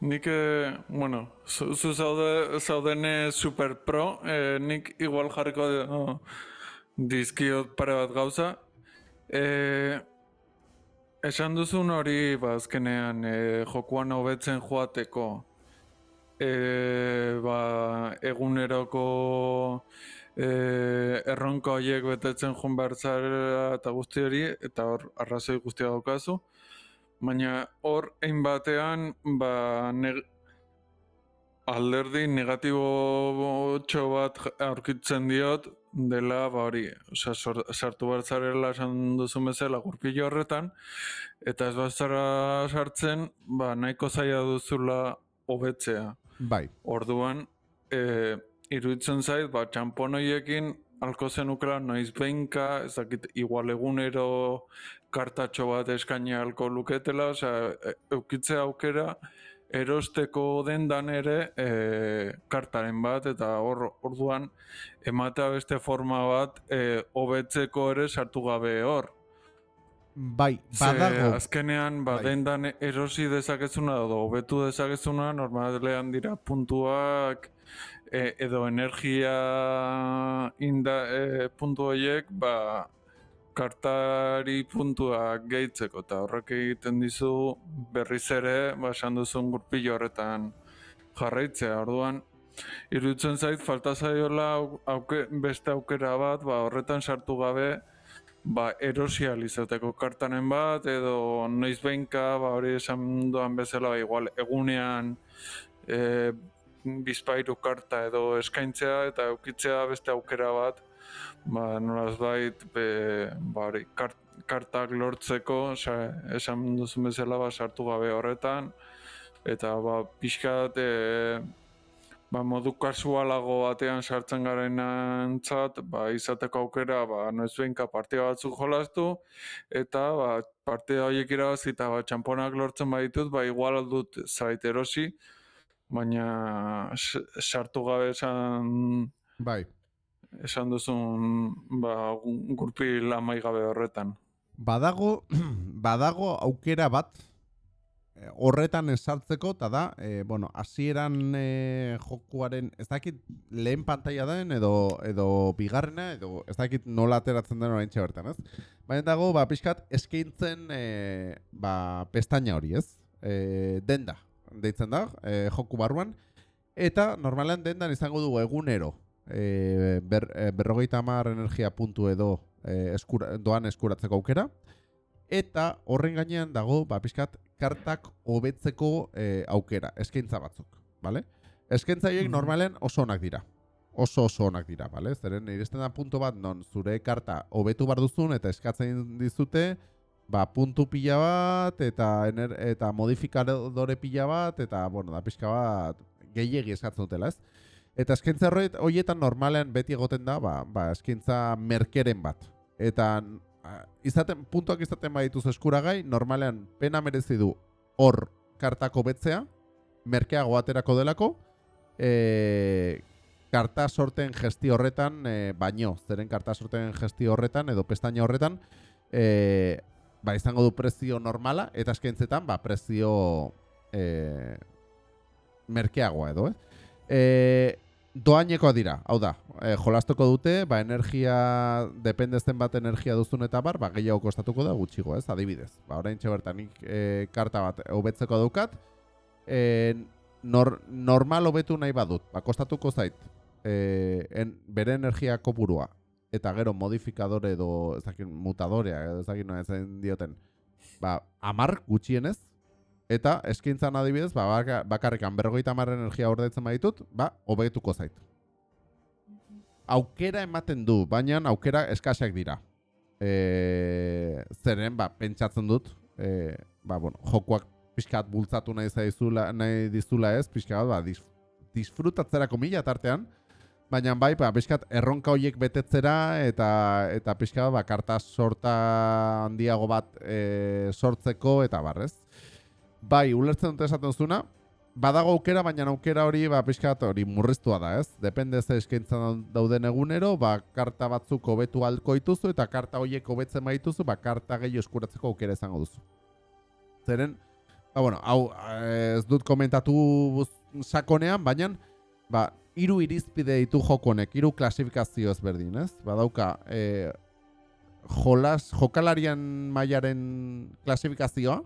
Nik, eh, bueno, zu, zaude, zaudene super pro, eh, nik igual jarriko oh, dizkiot pare bat gauza. Eh, esan duzun hori, ba, azkenean, eh, jokuan hobetzen joateko, eh, ba, eguneroko eh, erronka horiek betetzen joan behar eta guzti hori, eta hor arrazoi guztia daukazu. Baina hor, egin batean, ba, neg alderdi negatibo txo bat aurkitzen diot, dela, ba hori, osea, sartu behar zarela esan duzu bezala gurpilo horretan, eta ez bat zara sartzen, ba, nahiko zaila duzula hobetzea. Bai, Orduan, e, iruditzen zait, ba, txampon horiekin alko zenukela noiz behinka, ez dakit, igual egunero kartatxo bat eskaini alko luketela, osea, e, eukitze aukera, erosteko dendan ere e, kartaren bat, eta hor orduan ematea beste forma bat e, hobetzeko ere sartu gabe hor. Bai, Ze badago. azkenean, ba, Bai. erosi dezakezuna edo hobetu dezakezuna, normalean dira puntuak e, edo energia inda, e, puntu horiek, ba, kartari puntuak gehitzeko, eta horrek egiten dizu berriz ere, ba, esan duzun gurpilo horretan jarraitzea, orduan, iruditzen zait, falta zaiola au- auke, beste aukera bat, ba, horretan sartu gabe, ba, erosial izateko kartanen bat, edo noiz behinka, ba, hori esan doan bezala, ba, igual, egunean e, bizpairu karta edo eskaintzea eta eukitzea beste aukera bat, ba, nolaz bait, be, ba, hori, kart, kartak lortzeko, osea, esan duzun bezala, ba, sartu gabe horretan, eta, ba, pixkat, e, ba, modu kasualago batean sartzen garenantzat, ba, izateko aukera, ba, noiz behinka partida batzuk jolastu, eta ba, partida horiek irabazi eta ba, txamponak lortzen baditut, ba, igual dut zait erosi, baina sartu gabe esan, Bai. esan duzun ba, gu- gurpil amaigabe horretan. Badago, badago aukera bat horretan esartzeko, eta da, e, bueno, hasieran e, jokuaren, ez dakit lehen pantalla den, edo, edo bigarrena, edo ez dakit nola ateratzen den orain bertan, ez? Baina dago, ba, pixkat, eskaintzen, e, ba, pestaina hori, ez? E, denda, deitzen da, e, joku barruan, eta normalean dendan izango dugu egunero, e, ber, berrogeita hamar energia puntu edo e, eskura, doan eskuratzeko aukera, eta horren gainean dago, ba, pixkat, kartak hobetzeko e, aukera, eskaintza batzuk, bale? Eskaintza horiek Mhm. normalen oso onak dira. Oso oso onak dira, bale? Zeren iristen da puntu bat non zure karta hobetu bar duzun eta eskatzen dizute ba, puntu pila bat eta ener, eta modifikadore pila bat eta bueno, da pixka bat gehiegi eskatzen dutela, ez? Eta eskaintza horret horietan normalean beti egoten da, ba, ba eskaintza merkeren bat. Eta izaten puntuak izaten badituz eskuragai, normalean pena merezi du hor kartako betzea, merkeago aterako delako, e, karta sorten gesti horretan e, baino, zeren karta sorten gesti horretan edo pestaina horretan, e, ba, izango du prezio normala, eta eskaintzetan, ba, prezio e, merkeagoa edo, eh? E, doainekoa dira, hau da, e, jolastuko dute, ba, energia, depende zen bat energia duzun eta bar, ba, gehiago kostatuko da gutxigo, ez, adibidez. Ba, orain bertan nik e, karta bat hobetzeko daukat, e, nor, normal hobetu nahi badut, ba, kostatuko zait, e, en, bere energia kopurua, eta gero modifikadore edo, ez dakit, mutadorea, ez dakit nola ezen dioten, ba, amar gutxienez, eta eskintzan adibidez, ba, baka- bakarrikan berrogeita hamar energia ordetzen baditut, ba, hobetuko zait. Aukera ematen du, baina aukera eskasak dira. E, zeren, ba, pentsatzen dut, e, ba, bueno, jokoak pixkat bultzatu nahi zaizula, nahi dizula ez, pixkat, ba, dis, disfrutatzerako mila tartean, baina bai, ba, pixkat erronka horiek betetzera eta eta pixkat, ba, karta sorta handiago bat e, sortzeko eta barrez. Bai, ulertzen dut esaten zuna, badago aukera, baina aukera hori ba pixkat hori murriztua da, ez? Depende ze eskaintzan dauden egunero, ba karta batzuk hobetu alko dituzu eta karta horiek hobetzen badituzu, ba karta gehi eskuratzeko aukera izango duzu. Zeren ba, bueno, hau eh, ez dut komentatu sakonean, baina ba, hiru irizpide ditu joko honek, hiru klasifikazio ezberdin, ez? Badauka, eh, jolas, jokalarian mailaren klasifikazioa,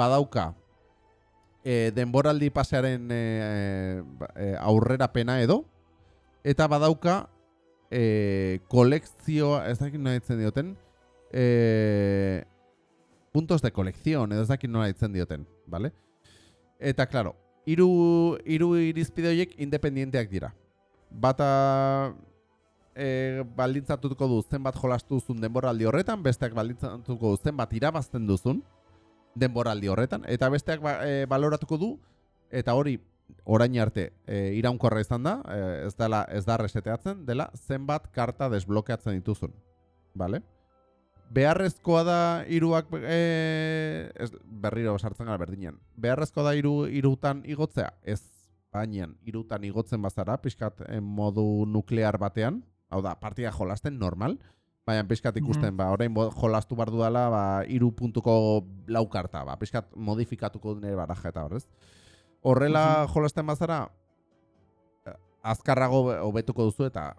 badauka, eh, denboraldi pasearen eh, ba- eh, aurrerapena edo, eta badauka, eh, kolekzioa, ez dakit nola ditzen dioten, eh, puntos de colección, edo ez dakit nola ditzen dioten, vale? Eta, claro, hiru hiru irizpide horiek independienteak dira. Bata e, baldintzatuko du zenbat jolastu duzun denboraldi horretan, besteak baldintzatuko du zenbat irabazten duzun denboraldi horretan, eta besteak ba, e, baloratuko du, eta hori orain arte e, iraunkorra izan da, e, ez, dela, ez da reseteatzen, dela zenbat karta desblokeatzen dituzun. Vale? Beharrezkoa da hiruak e, ez, berriro sartzen gara berdinean. Beharrezkoa da hiru hirutan igotzea? Ez, baina hirutan igotzen bazara, pixkat eh, modu nuklear batean, hau da, partida jolasten normal, baina pixkat ikusten, ba, orain jolastu bar dudala, ba, iru puntuko lau karta, ba, pixkat modifikatuko nire baraja eta horrez. Horrela jolasten bazara, azkarrago hobetuko duzu eta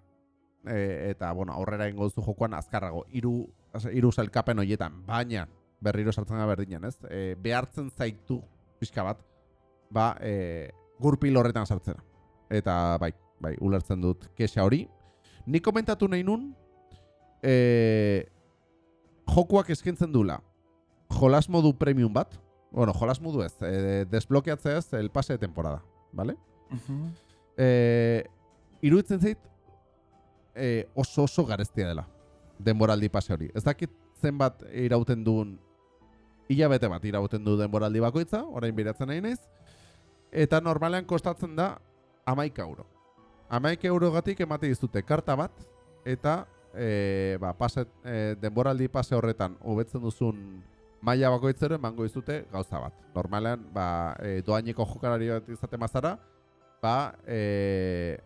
e, eta bueno, aurrera ingo duzu jokoan azkarrago hiru hiru sailkapen hoietan, baina berriro sartzen da berdinean, ez? E, behartzen zaitu pixka bat, ba, e, gurpil horretan sartzera. Eta bai, bai, ulertzen dut kexa hori. Ni komentatu nahi nun, e, jokuak eskaintzen dula, jolas modu premium bat, bueno, jolas modu ez, e, desblokeatzea ez, el pase de temporada, vale? Mhm. e, iruditzen zait e, oso oso garestia dela denboraldi pase hori. Ez dakit zenbat irauten duen hilabete bat irauten du denboraldi bakoitza, orain biratzen nahi naiz, eta normalean kostatzen da amaika euro. Amaika eurogatik emate dizute karta bat, eta e, ba, pase, e, denboraldi pase horretan hobetzen duzun maila bakoitzero emango dizute gauza bat. Normalean, ba, e, doaineko jokalari bat izaten bazara, ba, e,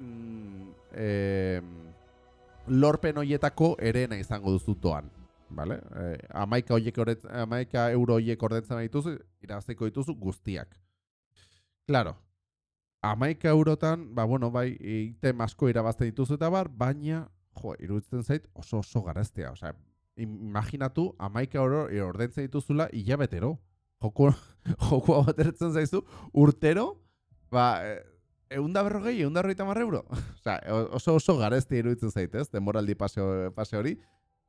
mm, e, lorpen hoietako erena izango duzu doan. Vale? E, amaika, ordet, amaika euro hoiek ordentzen dituzu, iraziko dituzu guztiak. Claro, amaika eurotan, ba, bueno, bai, item asko irabazten dituzu eta bar, baina, jo, iruditzen zait oso oso garaztea. Osea, imaginatu amaika euro ordentzen dituzula hilabetero. Joko, joko bateretzen zaizu, urtero, ba, eunda berrogei, eunda berrogeita hamar euro. Osea, oso oso garezti iruditzen zaitez, denboraldi pase, pase hori.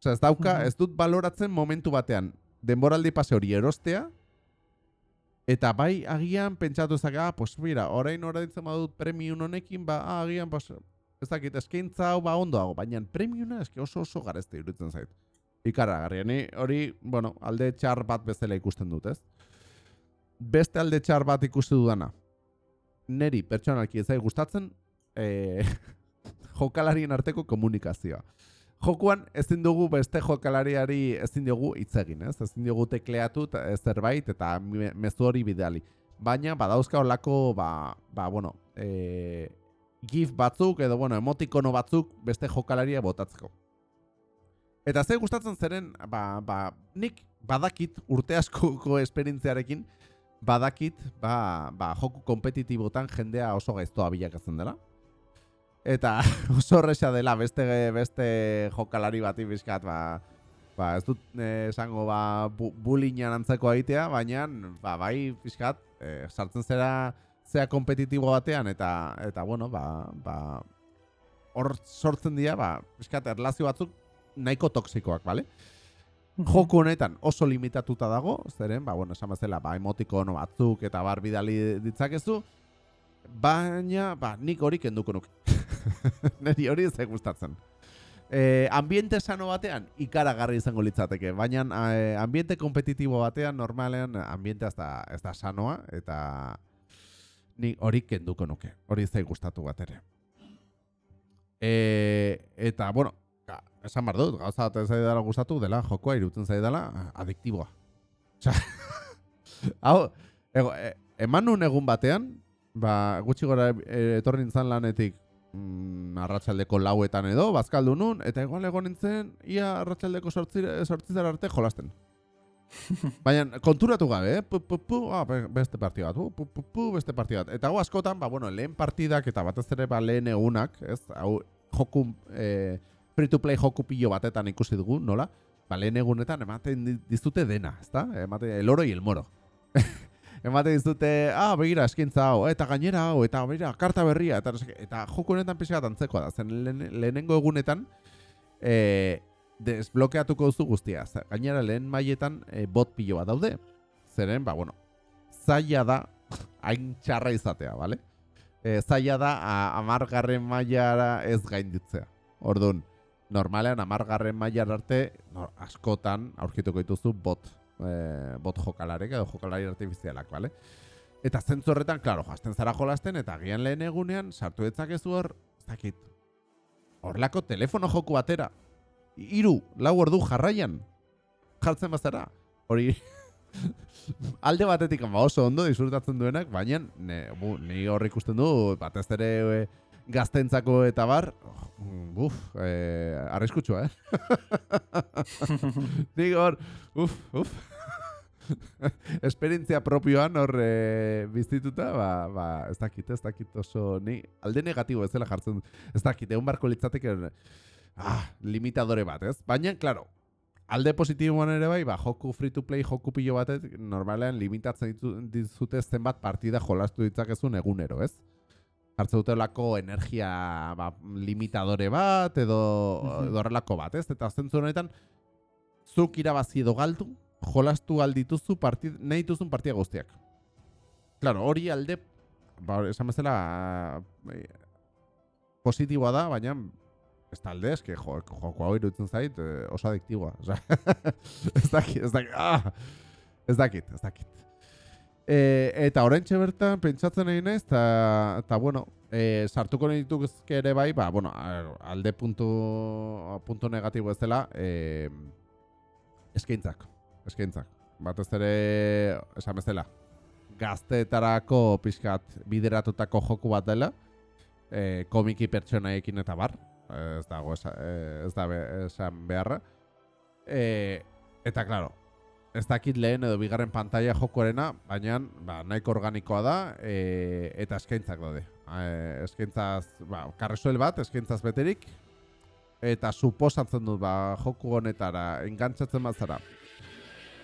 Osea, ez dauka, ez dut baloratzen momentu batean, denboraldi pase hori erostea, eta bai agian pentsatu ezak, ah, pues mira, orain ordaintzen badut premium honekin, ba, ah, agian, pues, ez dakit, eskaintza hau ba ondo dago, baina premiuna eske oso oso garezti iruditzen zait. Ikaragarria, ni hori, bueno, alde txar bat bezala ikusten dut, ez? Beste alde txar bat ikusi dudana. Neri pertsonalki ez zait gustatzen eh, jokalarien arteko komunikazioa. Jokuan ezin dugu beste jokalariari ezin dugu hitz egin, ez? Ezin dugu tekleatu ta- eh, zerbait eta me- mezu hori bidali. Baina badauzka holako ba, ba bueno, eh, gif batzuk edo bueno, emotikono batzuk beste jokalaria botatzeko. Eta ze gustatzen zeren, ba, ba, nik badakit urte askoko esperientziarekin badakit ba, ba, joku kompetitibotan jendea oso gaiztoa bilakatzen dela. Eta oso horreza dela beste beste jokalari bati bizkat ba, ba ez dut eh, esango ba bu, bullyingan antzeko aitea, baina ba, bai fiskat eh, sartzen zera zea kompetitibo batean eta eta bueno, ba, ba hor sortzen dira ba fiskat erlazio batzuk nahiko toksikoak, bale? Joku honetan oso limitatuta dago, zeren, ba, bueno, esan bezala, ba, emotikono batzuk eta bar bidali ditzakezu, baina, ba, nik hori kenduko nuke. Neri hori ez gustatzen. E, ambiente sano batean ikaragarri izango litzateke, baina e, ambiente kompetitibo batean normalean ambiente ez da sanoa eta ni hori kenduko nuke. Hori ez gustatu bat ere. E, eta, bueno, ga- esan bar dut, gauza bat ez zaidala gustatu dela jokoa irutzen zaidala adiktiboa. Osea, hau, ego, e, eman nun egun batean, ba, gutxi gora e, etorri nintzen lanetik mm, arratsaldeko lauetan edo, bazkaldu nun, eta egon egon nintzen, ia arratsaldeko sortzizara arte jolasten. Baina konturatu gabe, eh? Pu, pu, pu, ah, be- beste partida bat, pu, pu, pu, beste partida bat. Eta hau askotan, ba, bueno, lehen partidak eta batez ere ba, lehen egunak, ez? Hau, joku, eh, free-to-play joku pilo batetan ikusi dugu, nola? Ba, lehen egunetan ematen di- dizute dena, ezta? Ematen, el oro y el moro. ematen dizute, ah, begira, eskintza hau, eta gainera hau, eta begira, karta berria, eta, eta joku honetan pixka antzekoa da, zen lehen, lehenengo egunetan, eh, desblokeatuko duzu guztia. Gainera lehen mailetan e, bot pilo bat daude. Zeren, ba, bueno, zaila da hain txarra izatea, bale? E, zaila da a- amargarren mailara ez gainditzea. Orduan, normalean amargarren mailara arte no, askotan aurkituko dituzu bot, e, bot jokalarek edo jokalari artifizialak, bale? Eta zentzu horretan, klaro, jasten zara jolasten, eta gian lehen egunean sartu ditzakezu hor, ez dakit, horlako telefono joku batera, hiru lau ordu jarraian jartzen bazara. Hori alde batetik ba oso ondo disfrutatzen duenak, baina ne, bu, ni hor ikusten du batez ere e, gaztentzako eta bar, oh, uf, e, arriskutsua, eh? Nik hor, uf, uf. Esperientzia propioan hor e, bizituta, ba, ba, ez dakit, ez dakit oso, ni alde negatibo ez dela jartzen, ez dakit, egun barko litzateke, ah, limitadore bat, ez? Baina, claro, alde positiboan ere bai, ba, joku free to play, joku pilo batek, normalean limitatzen dizute zenbat partida jolastu ditzakezun egunero, ez? Hartze dutelako energia ba, limitadore bat, edo, edo horrelako bat, ez? Eta zentzu honetan, zuk irabazi edo galdu, jolastu aldituzu partid, nahi dituzun partida guztiak. Claro, hori alde, ba, esan bezala, eh, positiboa da, baina ez talde, eske jo, joko hau iruditzen zait eh, oso adiktiboa. Ez dakit, ez dakit, ah, ez dakit, ez dakit. E, eta oraintxe bertan pentsatzen nahi naiz, eta, bueno, e, sartuko dituzke ere bai, ba, bueno, alde puntu, puntu negatibo ez dela, e, eskaintzak, eskaintzak. Batez ere, esan bezala, gazteetarako pixkat bideratutako joku bat dela, e, komiki pertsonaiekin eta bar, ez dago esa, eh, ez da be, esan beharra. E, eta claro, ez dakit lehen edo bigarren pantalla jokoarena, baina ba, nahiko organikoa da e, eta eskaintzak daude. E, eskaintzaz, ba, karresuel bat, eskaintzaz beterik, eta suposatzen dut ba, joku honetara engantzatzen bazara.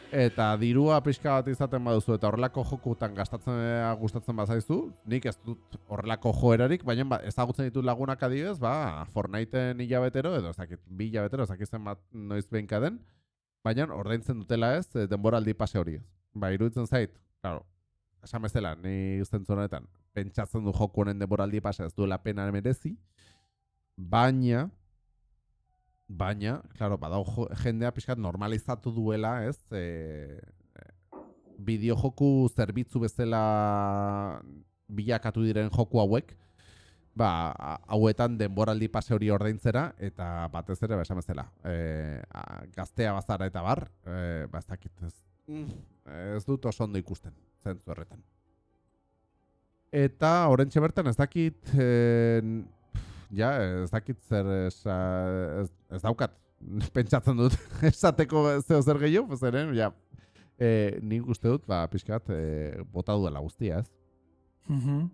Eta dirua pixka bat izaten baduzu eta horrelako jokutan gastatzen gustatzen bazaizu, nik ez dut horrelako joerarik, baina ba, ezagutzen ditut lagunak adibidez, ba, Fortniteen hilabetero, edo ez bi hilabetero, ez dakit noiz behinka den, baina ordaintzen dutela ez, eh, denboraldi pase hori. Ba, iruditzen zait, claro, esan bezala, ni zentzu honetan, pentsatzen du joku honen denboraldi pase ez duela pena merezi, baina, baina, claro, badau jendea pixkat normalizatu duela, ez, e, bideojoku zerbitzu bezala bilakatu diren joku hauek, ba, hauetan denboraldi pase hori ordaintzera, eta batez ere, ba, esan bezala, e, a, gaztea bazara eta bar, e, ba, ez dakit, ez, mm, ez dut oso ondo ikusten, zentzu horretan. Eta, orentxe bertan, ez dakit, e, ja, ez dakit zer, esa, ez, ez daukat, pentsatzen dut, esateko zeo zer gehiago, zeren, ja, e, nik uste dut, ba, pixkat, e, bota duela guztia, ez? Mhm.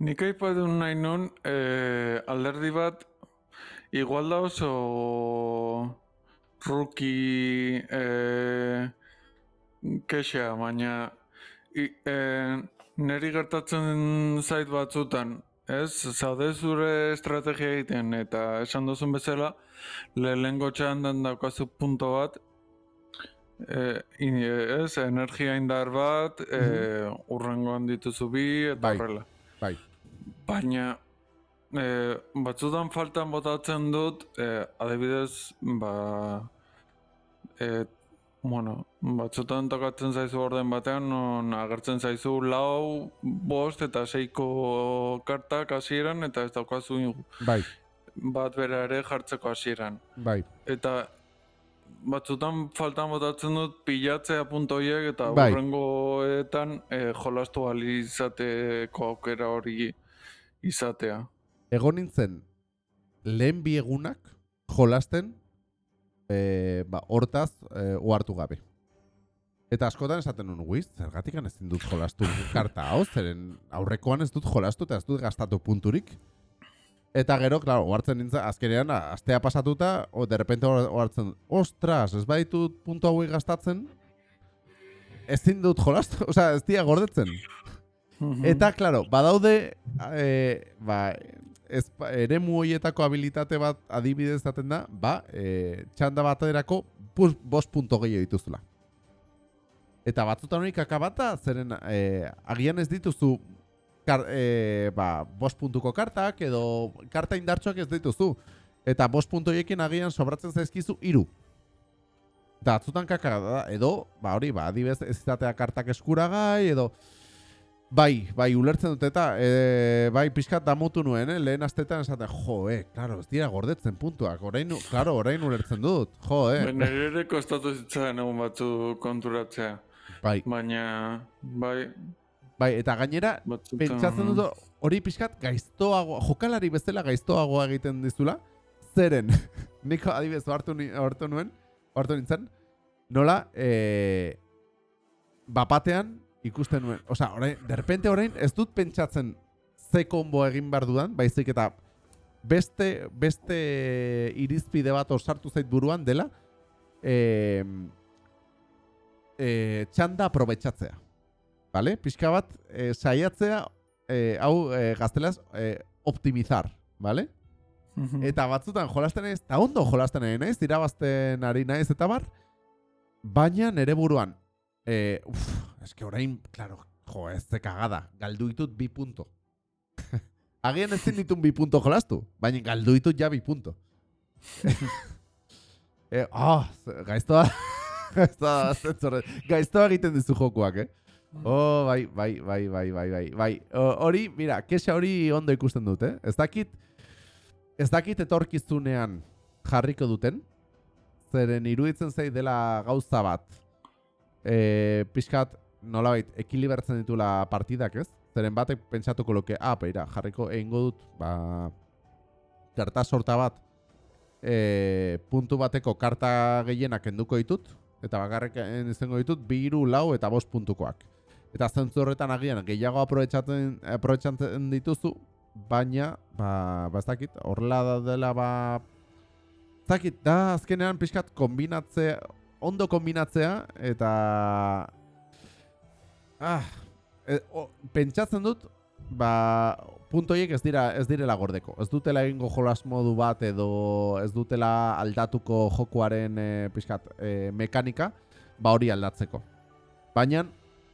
Nik aipatu nahi nun, eh, alderdi bat, igual da oso rookie eh, kexea, baina i, eh, neri gertatzen zait batzutan, ez? Zaude zure estrategia egiten eta esan duzun bezala, lehenengo txandan daukazu punto bat, eh, in, ez, energia indar bat, eh, urrengoan dituzu bi, eta Bai. horrela. Bai. Baina e, batzutan faltan botatzen dut, e, adibidez, ba, e, bueno, batzutan tokatzen zaizu orden batean, non agertzen zaizu lau, bost eta seiko kartak hasieran eta ez daukazu Bai, bat bera ere jartzeko hasieran. bai, Eta batzutan faltan botatzen dut pilatzea punto horiek eta Bai. hurrengoetan e, jolastu ahal izateko aukera hori izatea. egon nintzen lehen bi egunak jolasten e, ba, hortaz e, ohartu gabe. Eta askotan esaten nuen, guiz, zergatik ezin dut jolastu karta hau, zeren aurrekoan ez dut jolastu eta ez dut gastatu punturik. Eta gero, klaro, oartzen nintzen, azkenean, astea pasatuta, o, derrepente oartzen, ostras, ez baitut puntu hauek gastatzen, ezin dut jolastu, osea, ez dia gordetzen. Mhm. Eta, klaro, badaude, e, ba, ez, eremu horietako habilitate bat adibidez zaten da, ba, e, txanda baterako bus, bost punto gehiago dituzula. Eta batzutan hori kakabata, zeren e, agian ez dituzu kar, e, ba, bost puntuko kartak edo karta indartsuak ez dituzu. Eta bost puntu horiekin agian sobratzen zaizkizu iru. Eta batzutan kaka da, edo, ba hori, ba, adibez ez izatea kartak eskuragai, edo... Bai, bai, ulertzen dut eta, e, bai, pixkat damutu nuen, eh? lehen astetan esaten, jo, eh, klaro, ez dira gordetzen puntuak, orain, klaro, orain ulertzen dut, jo, eh. Baina ere kostatu zitzaren egun batzu konturatzea. Bai, Baina, bai, bai, eta gainera, batzutan... pentsatzen dut hori pixkat gaiztoago, jokalari bezala gaiztoagoa egiten dizula, zeren, niko adibidez hartu, ni, hartu nuen, hartu nintzen, nola, e, bapatean ikusten nuen, osea, orain, derrepente orain ez dut pentsatzen ze konbo egin behar dudan, baizik eta beste, beste irizpide bat osartu zait buruan dela, e, e, txanda aprobetxatzea. Vale? Pixka bat, e, saiatzea, e, hau e, gaztelaz, e, optimizar, vale? Eta batzutan jolasten naiz, eta ondo jolasten ari naiz, irabazten ari naiz eta bar, baina nere buruan, e, uf, eske orain, claro, jo, ez ze kagada, galdu ditut bi punto. Agian ezin ditun bi punto jolastu, baina galdu ditut ja bi punto. e, oh, gaiztoa, gaiztoa, gaiztoa egiten dizu jokuak, eh? Oh, bai, bai, bai, bai, bai, bai, bai. Hori, mira, kexa hori ondo ikusten dut, eh? Ez dakit, ez dakit etorkizunean jarriko duten, zeren iruditzen zait dela gauza bat, e, pixkat, nolabait, ekilibertzen ditula partidak, ez? Zeren batek pentsatuko loke, ah, peira, jarriko egingo dut, ba, karta sorta bat, e, puntu bateko karta gehienak enduko ditut, eta bakarrik izango ditut, bi hiru lau eta bost puntukoak. Eta zentzu horretan agian gehiago aprobetxatzen dituzu, baina, ba, ba ez dakit, horrela da dela, ba, ez dakit, da azkenean pixkat kombinatzea, ondo kombinatzea, eta, ah, e, o, pentsatzen dut, ba, punto horiek ez dira ez direla gordeko. Ez dutela egingo jolas modu bat edo ez dutela aldatuko jokuaren e, pixkat e, mekanika, ba hori aldatzeko. Baina,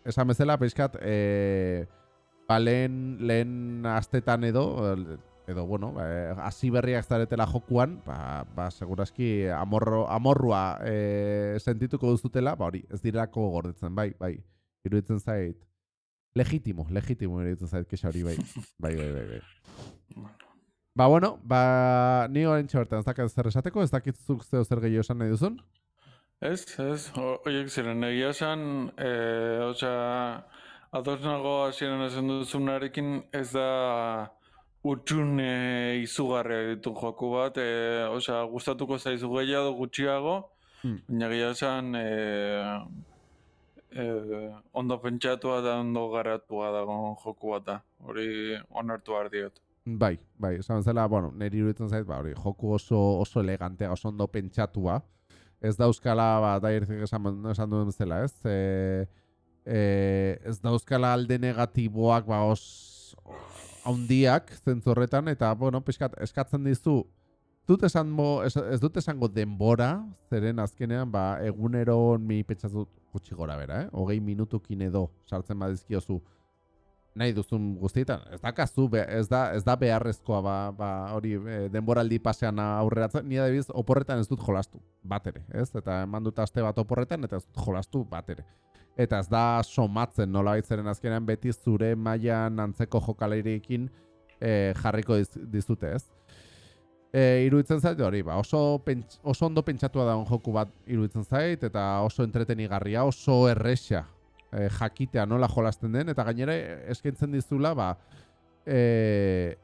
esan bezala, pixkat, e, ba lehen, lehen astetan edo, edo, bueno, ba, e, hasi berriak zaretela jokuan, ba, ba segurazki amorro, amorrua e, sentituko duzutela, ba hori, ez dirako gordetzen, bai, bai, iruditzen zait. Legitimo, legitimo iruditzen zait kexa hori, bai, bai, bai, bai, bai. Ba, bueno, ba, ni orain txortan, ez dakit zer esateko, ez dakit zuk zeo zer gehiago esan nahi duzun? Ez, ez, ho- horiek ziren, egia esan, e, osea, ados nago hasieran esan duzunarekin ez da utxune izugarria ditu joku bat, e, osea, gustatuko zaizu gehiago gutxiago, Hmm. baina egia esan, e, e, ondo pentsatua da ondo garatua dago joku bat da, hori onartu behar diot. Bai, bai, esan zela, bueno, niri iruditzen zait, ba, hori, joku oso, oso elegantea, oso ondo pentsatua. Ez dauzkala, ba, da irzik esan, esan duen bezala, ez? E, e, ez dauzkala alde negatiboak, ba, os, haundiak, zentzu horretan, eta, bueno, pixkat, eskatzen dizu, dut esan mo, ez, ez dut esango denbora, zeren azkenean, ba, egunero mi pentsatu gutxi gora bera, eh? Hogei minutukin edo sartzen badizkiozu nahi duzun guztietan. Ez da kazu, ez da, ez da beharrezkoa ba, ba hori e, denboraldi pasean aurreratzen, ni adibidez oporretan ez dut jolastu, bat ere, ez? Eta eman dut aste bat oporretan eta ez dut jolastu bat ere. Eta ez da somatzen nola baitzeren azkenean beti zure mailan antzeko jokaleirekin e, jarriko diz, dizute, ez? E, iruditzen zait hori, ba, oso, pents, oso ondo pentsatua dagoen joku bat iruditzen zait, eta oso entretenigarria, oso erresa e, jakitea nola jolasten den, eta gainera eskaintzen dizula, ba, e,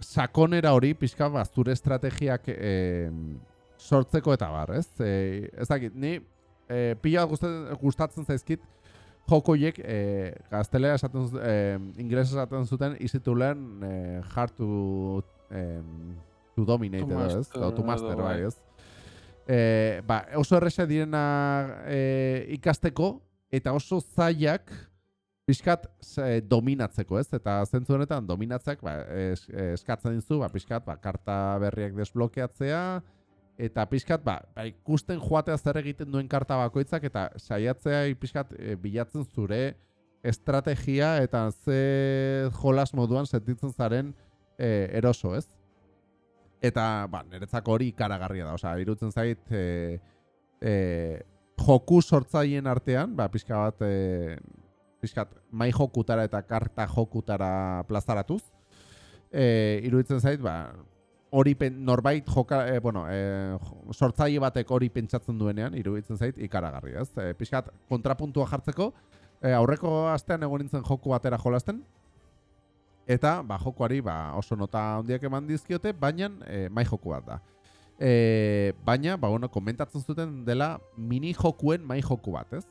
sakonera hori, pixka, ba, zure estrategiak e, sortzeko eta bar, ez? E, ez dakit, ni e, pila gustatzen, gustatzen zaizkit, jokoiek e, gaztelera esaten e, inglesa esaten zuten, izitu lehen e, hard to, e, to dominate, To edo, ez? Edo, to master, bai, bai. ez? E, ba, oso erresa direna e, ikasteko, eta oso zailak pixkat e, dominatzeko, ez? Eta zentzu honetan dominatzeak ba, es, eskatzen dizu, ba, pixkat ba, karta berriak desblokeatzea, eta pixkat, ba, ba, ikusten joatea zer egiten duen karta bakoitzak, eta saiatzea pixkat e, bilatzen zure estrategia eta ze jolas moduan sentitzen zaren e, eroso, ez? Eta, ba, niretzako hori ikaragarria da, osea, irutzen zait, e, e, joku sortzaileen artean, ba, pixka bat, e, pixkat, mai jokutara eta karta jokutara plazaratuz, e, iruditzen zait, ba, hori norbait joka, e, bueno, e, sortzaile batek hori pentsatzen duenean, iruditzen zait, ikaragarri, ez? E, pixkat, kontrapuntua jartzeko, e, aurreko astean egon nintzen joku batera jolasten, eta ba, jokoari ba, oso nota handiak eman dizkiote, baina e, mai joku bat da. E, baina, ba, bueno, komentatzen zuten dela mini jokuen mai joku bat, ez?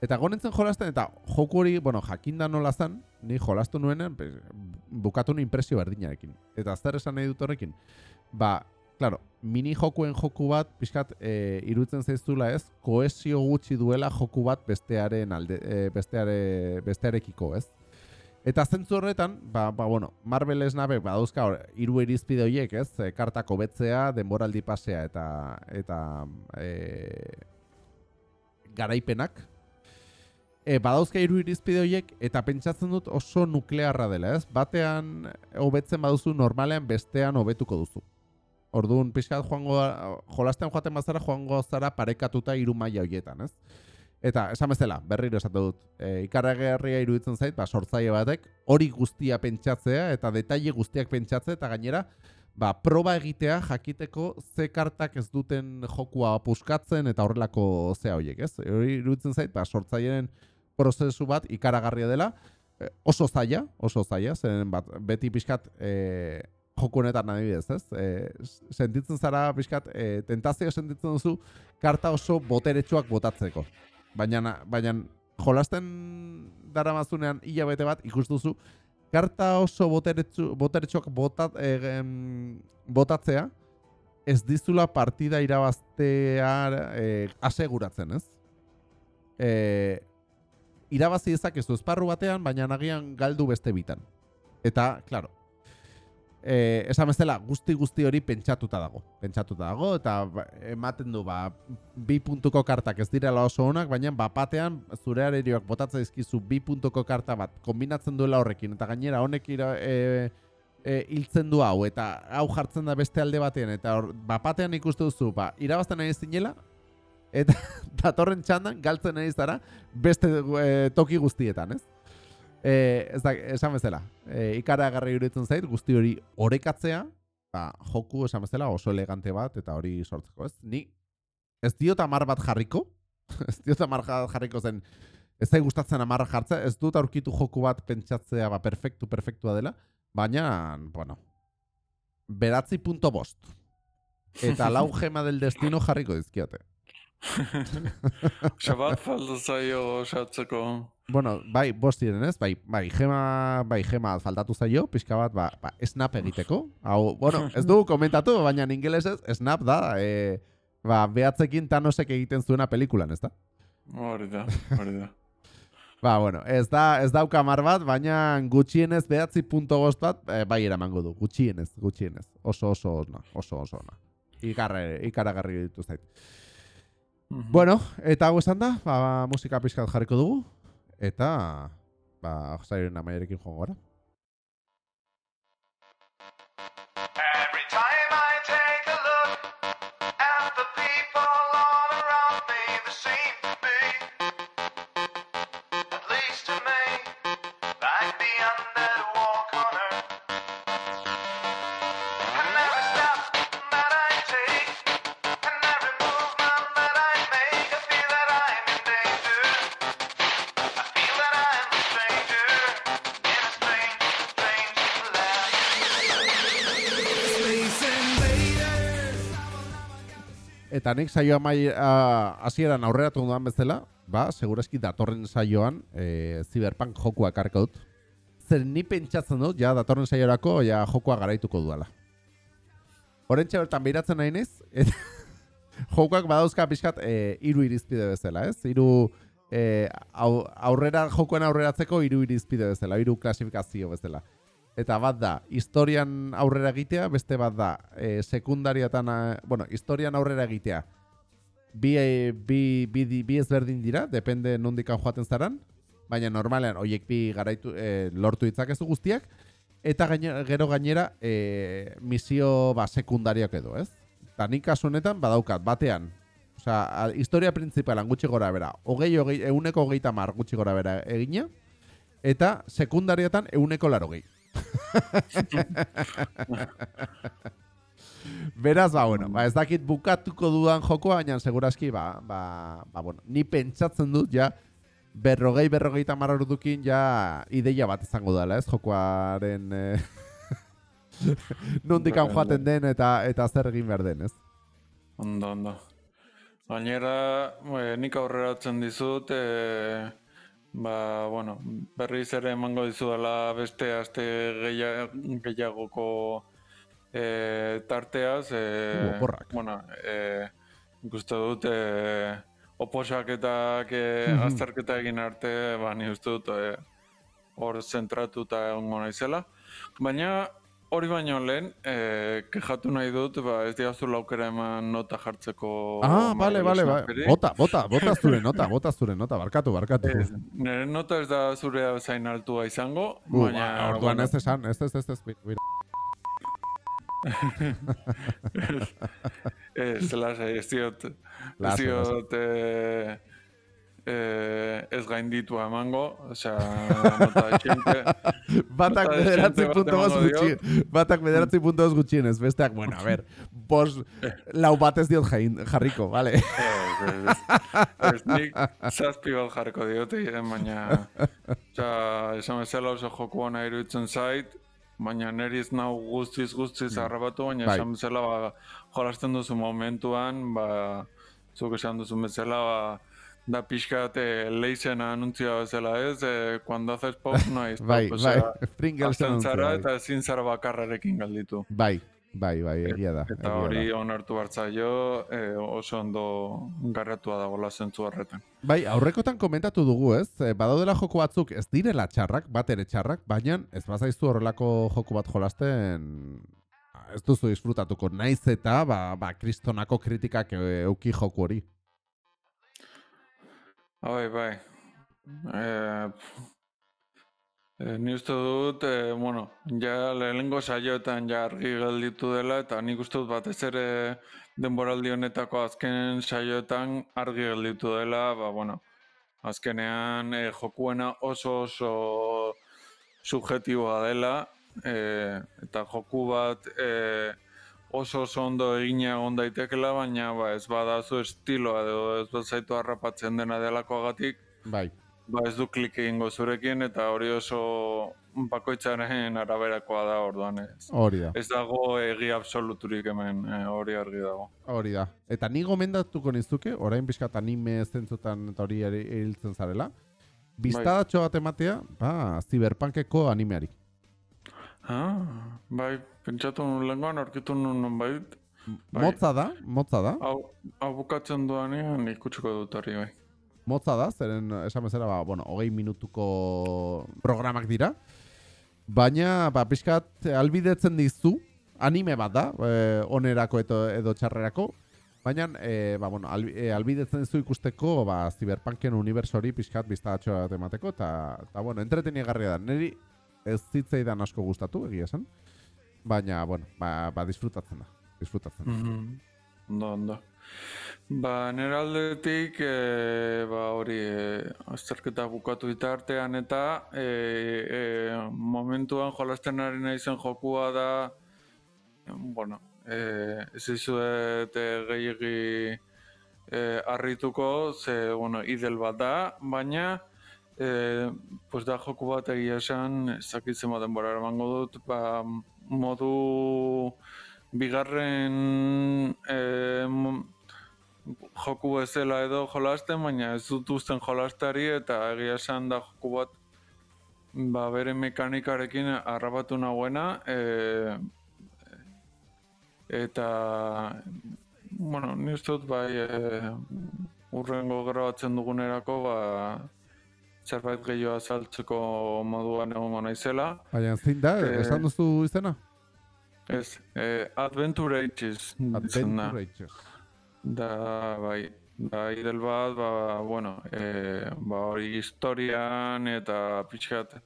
Eta gonentzen jolasten, eta joku hori, bueno, jakinda nola zen, ni jolastu nuenean, pues, bukatu nuen impresio berdinarekin. Eta zer esan nahi dut horrekin? Ba, claro, mini jokuen joku bat, pixkat, e, irutzen zaizula ez, koesio gutxi duela joku bat bestearen alde, e, besteare, bestearekiko, ez? Eta zentzu horretan, ba, ba bueno, Marvel esnabe badauzka hiru irizpide horiek, ez? Kartako betzea, denboraldi pasea eta eta e, garaipenak. E, badauzka hiru irizpide horiek eta pentsatzen dut oso nuklearra dela, ez? Batean hobetzen baduzu normalean bestean hobetuko duzu. Orduan pixkat joango jolasten joaten bazara joango zara parekatuta hiru maila horietan, ez? Eta esan bezala, berriro esatu dut, e, ikaragarria iruditzen zait, ba, sortzaile batek hori guztia pentsatzea eta detaile guztiak pentsatzea eta gainera ba, proba egitea jakiteko ze kartak ez duten jokua puskatzen eta horrelako zea horiek, ez? Hori iruditzen zait, ba, sortzaileen prozesu bat ikaragarria dela, e, oso zaila, oso zaila, zen bat, beti pixkat e, joku honetan adibidez, ez? E, sentitzen zara pixkat, e, tentazio sentitzen duzu karta oso boteretsuak botatzeko. Baina, baina jolasten daramazunean hilabete bat ikus duzu karta oso boteretsu, boteretsuak botat, e, em, botatzea ez dizula partida irabaztea e, aseguratzen, ez? E, irabazi dezakezu esparru batean, baina nagian galdu beste bitan. Eta, claro, eh, esan bezala, guzti guzti hori pentsatuta dago. Pentsatuta dago, eta ba, ematen du, ba, bi puntuko kartak ez direla oso onak, baina bapatean zure arerioak botatzen dizkizu bi puntuko karta bat kombinatzen duela horrekin, eta gainera honek ira, e, e, hiltzen du hau, eta hau jartzen da beste alde batean, eta hor, bapatean ikuste duzu, ba, irabazten nahi zinela, eta datorren txandan galtzen nahi zara beste e, toki guztietan, ez? E, ez da, esan bezala, e, ikaragarri iruditzen zait, guzti hori orekatzea, ba, joku esan bezala oso elegante bat, eta hori sortzeko, ez? Ni ez diot amar bat jarriko, ez diot amar jarriko zen, ez zai gustatzen amarra jartzea, ez dut aurkitu joku bat pentsatzea, ba, perfektu, perfektua dela, baina, bueno, beratzi punto bost. Eta lau gema del destino jarriko dizkiote. Osa bat falta zaio osatzeko. Bueno, bai, bost diren ez, bai, bai, gema, bai, gema faltatu zaio, pixka bat, ba, ba, snap egiteko. Hau, bueno, ez dugu komentatu, baina ingelesez, snap da, e, ba, behatzekin Thanosek egiten zuena pelikulan, ez da? Hori da, hori da. Ba, bueno, ez da, ez dauka mar bat, baina gutxienez behatzi punto bost bat, e, bai eramango du, gutxienez, gutxienez. Oso, oso, ona, oso, oso, ona. Ikarre, ikaragarri ditu Mhm. Bueno, eta hau esan da, ba, musika pixkat jarriko dugu, eta, ba, zairen amaiarekin joango gara. Eta nik saioa mai hasieran aurreratu dudan bezala, ba, segurazki datorren saioan e, Cyberpunk jokua karko dut. Zer ni pentsatzen dut, ja, datorren saiorako, ja, jokua garaituko dudala. Horentxe bertan behiratzen nahi naiz, eta jokuak badauzka pixkat e, iru irizpide bezala, ez? Iru e, au, aurrera, jokoen aurreratzeko iru irizpide bezala, iru klasifikazio bezala. Eta bat da, historian aurrera egitea, beste bat da, e, sekundariatan, eh, bueno, historian aurrera egitea. Bi, eh, bi, bi, bi, bi ezberdin dira, depende nondikan joaten zaran, baina normalean hoiek bi garaitu, e, lortu ditzakezu guztiak, eta gaine, gero gainera e, misio ba, sekundariak edo, ez? Eta nik kasu honetan badaukat, batean, Osea, a- historia prinzipalan gutxi gora bera, hogei, hogei, euneko hogeita mar gutxi gora bera egina, eta sekundariatan euneko laro gehi. Beraz, ba, bueno, ba, ez dakit bukatuko dudan jokoa, baina seguraski, ba, ba, ba, bueno, ni pentsatzen dut, ja, berrogei, berrogeita mar ordukin, ja, ideia bat izango dela, ez, jokoaren, eh, nondikan joaten den, eta eta zer egin behar den, ez? Ondo, ondo. Gainera, e, nik aurreratzen dizut, e, ba, bueno, berriz ere emango dizudala beste aste gehia- gehiagoko e, tarteaz. E, oporrak. bueno, e, ikuste dut, e, oposaketak e, Mhm. azterketa egin arte, ba, ni uste dut, e, hor zentratuta egongo naizela. Baina, hori baino lehen, e, kejatu nahi dut, ba, ez diazu laukera eman nota jartzeko... Ah, bale, bale, bale. Bota, bota, bota zure nota, bota zure nota, barkatu, barkatu. Ez, nire nota ez da zure zain altua izango, Uh, baina... ba, orduan bueno, ez esan, ez, ez, ez, ez, bir- bir- Ez, lasai, ez diot, ez Lasai, diot eh, eh, ez gainditua emango, osea, nota txente, batak Nota bederatzi puntu goz emango dio. gutxi, batak bederatzi puntu goz gutxienez, besteak, bueno, a ver, bos, lau batez diot jain, jarriko, vale? Ez, ez, ez, nik zazpi bat jarriko diote, baina, osea, esan bezala oso joku ona iruditzen zait, baina neri ez nau guztiz guztiz harrapatu, baina Bai. esan bezala, ba, jolasten duzu momentuan, ba, zuk esan duzu bezala, ba, da pixkat eh, leizen anuntzia bezala ez, eh, cuando haces pop no stop, Bai, bai, osea, Pringles zara bai. eta ezin zara bakarrarekin galditu. Bai, bai, bai, egia da. Eta hori onartu hartzaio, eh, oso ondo garratua dagoela zentzu horretan. Bai, aurrekotan komentatu dugu, ez? Badaudela joko batzuk ez direla txarrak, bat ere txarrak, baina ez bazaizu horrelako joko bat jolasten ez duzu disfrutatuko. Naiz eta, ba, ba kristonako kritikak euki joku hori. Bai, bai. Eh, eh, ni uste dut, eh, bueno, ja lehenengo saioetan ja argi gelditu dela, eta nik uste dut batez ere denboraldi honetako azken saioetan argi gelditu dela, ba, bueno, azkenean eh, jokuena oso oso subjetiboa dela, eh, eta joku bat eh, oso oso ondo egina egon daitekela, baina ba, ez badazu estiloa edo ez bazaitu harrapatzen dena delakoagatik, Bai, ba ez du klik egingo zurekin eta hori oso bakoitzaren araberakoa da orduan ez. hori da. Ez dago egi absoluturik hemen, eh, hori argi dago. Hori da. Eta ni gomendatuko nizuke, orain pixkat anime zentzutan eta hori eri- hiltzen zarela, biztadatxo bat ematea, ba, ziberpunkeko animeari. Ah, bai, pentsatu nun lenguan, aurkitu nun nonbait, Bai. Motza da, motza da, hau, hau bukatzen duanean ikutsiko dut hori bai. motza da, zeren esan bezala, ba, bueno, hogei minutuko programak dira, baina, ba, pixkat albidetzen dizu, anime bat da, e, onerako edo, edo txarrerako, baina, e, ba, bueno, albi, e, albidetzen dizu ikusteko, ba, ziberpunken uniberso hori pixkat biztatxo bat emateko, eta bueno, entretenigarria da. Neri ez zitzaidan asko gustatu, egia esan, baina, bueno, ba, ba disfrutatzen da, disfrutatzen da. Mhm. Ondo, ondo. Ba, nire aldetik, e, ba, hori, e, azterketa bukatu bitartean eta e, e, momentuan jolasten ari naizen jokua da, bueno, e, ez izuet e, gehiagi e, harrituko, ze, bueno, idel bat da, baina, e, pues da joku bat egia esan, ez dakit denbora eramango dut, ba, modu bigarren e, joku bezala edo jolasten, baina ez dut usten jolastari eta egia esan da joku bat ba, bere mekanikarekin harrapatu nagoena e, eta bueno, ni uste dut bai e, urrengo grabatzen dugunerako ba, zerbait gehiago azaltzeko moduan egongo naizela. Baina zein da, Eh, esan duzu izena? Ez, e, Adventure Ages. Adventure Ages. Da, bai, da idel bat, ba, bueno, e, ba, hori historian eta pixkat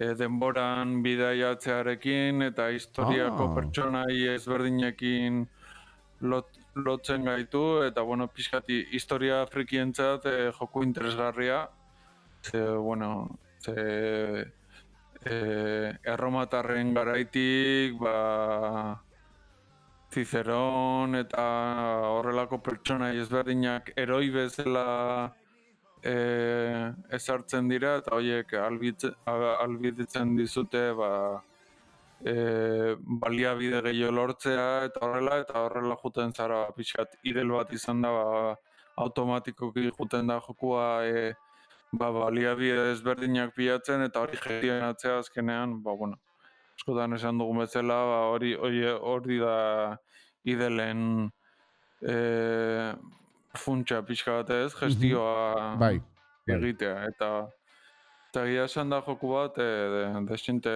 e, denboran bidaiatzearekin eta historiako Ah. pertsonai ezberdinekin lot, lotzen gaitu eta, bueno, pixkat hi- historia frikientzat e, joku interesgarria. Ze, bueno, ze e, erromatarren garaitik, ba, Ciceron eta horrelako pertsonai ezberdinak eroi bezala e, ezartzen dira eta horiek albiditzen dizute ba, e, baliabide gehiago lortzea eta horrela eta horrela juten zara pixkat idel bat izan da ba, automatikoki juten da jokua e, ba, baliabide ezberdinak pilatzen eta hori gestionatzea azkenean ba, bueno, askotan esan dugun bezala, ba, hori hori hori da idelen e, funtsa pixka bat ez, gestioa Bai, bai. egitea. Eta, eta gira esan da joku bat, e, de, desinte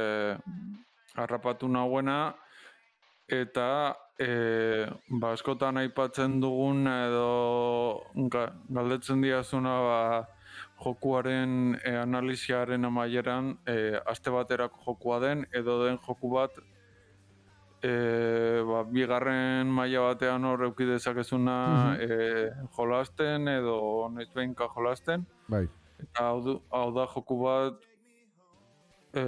harrapatu nahuena, eta e, ba, askotan aipatzen dugun edo ga, galdetzen diazuna ba, jokuaren e, analiziaren amaieran e, aste baterako jokua den edo den joku bat e, ba, bigarren maila batean hor euki dezakezuna e, jolasten edo noiz behinka jolasten Bai. eta hau, hau da joku bat e,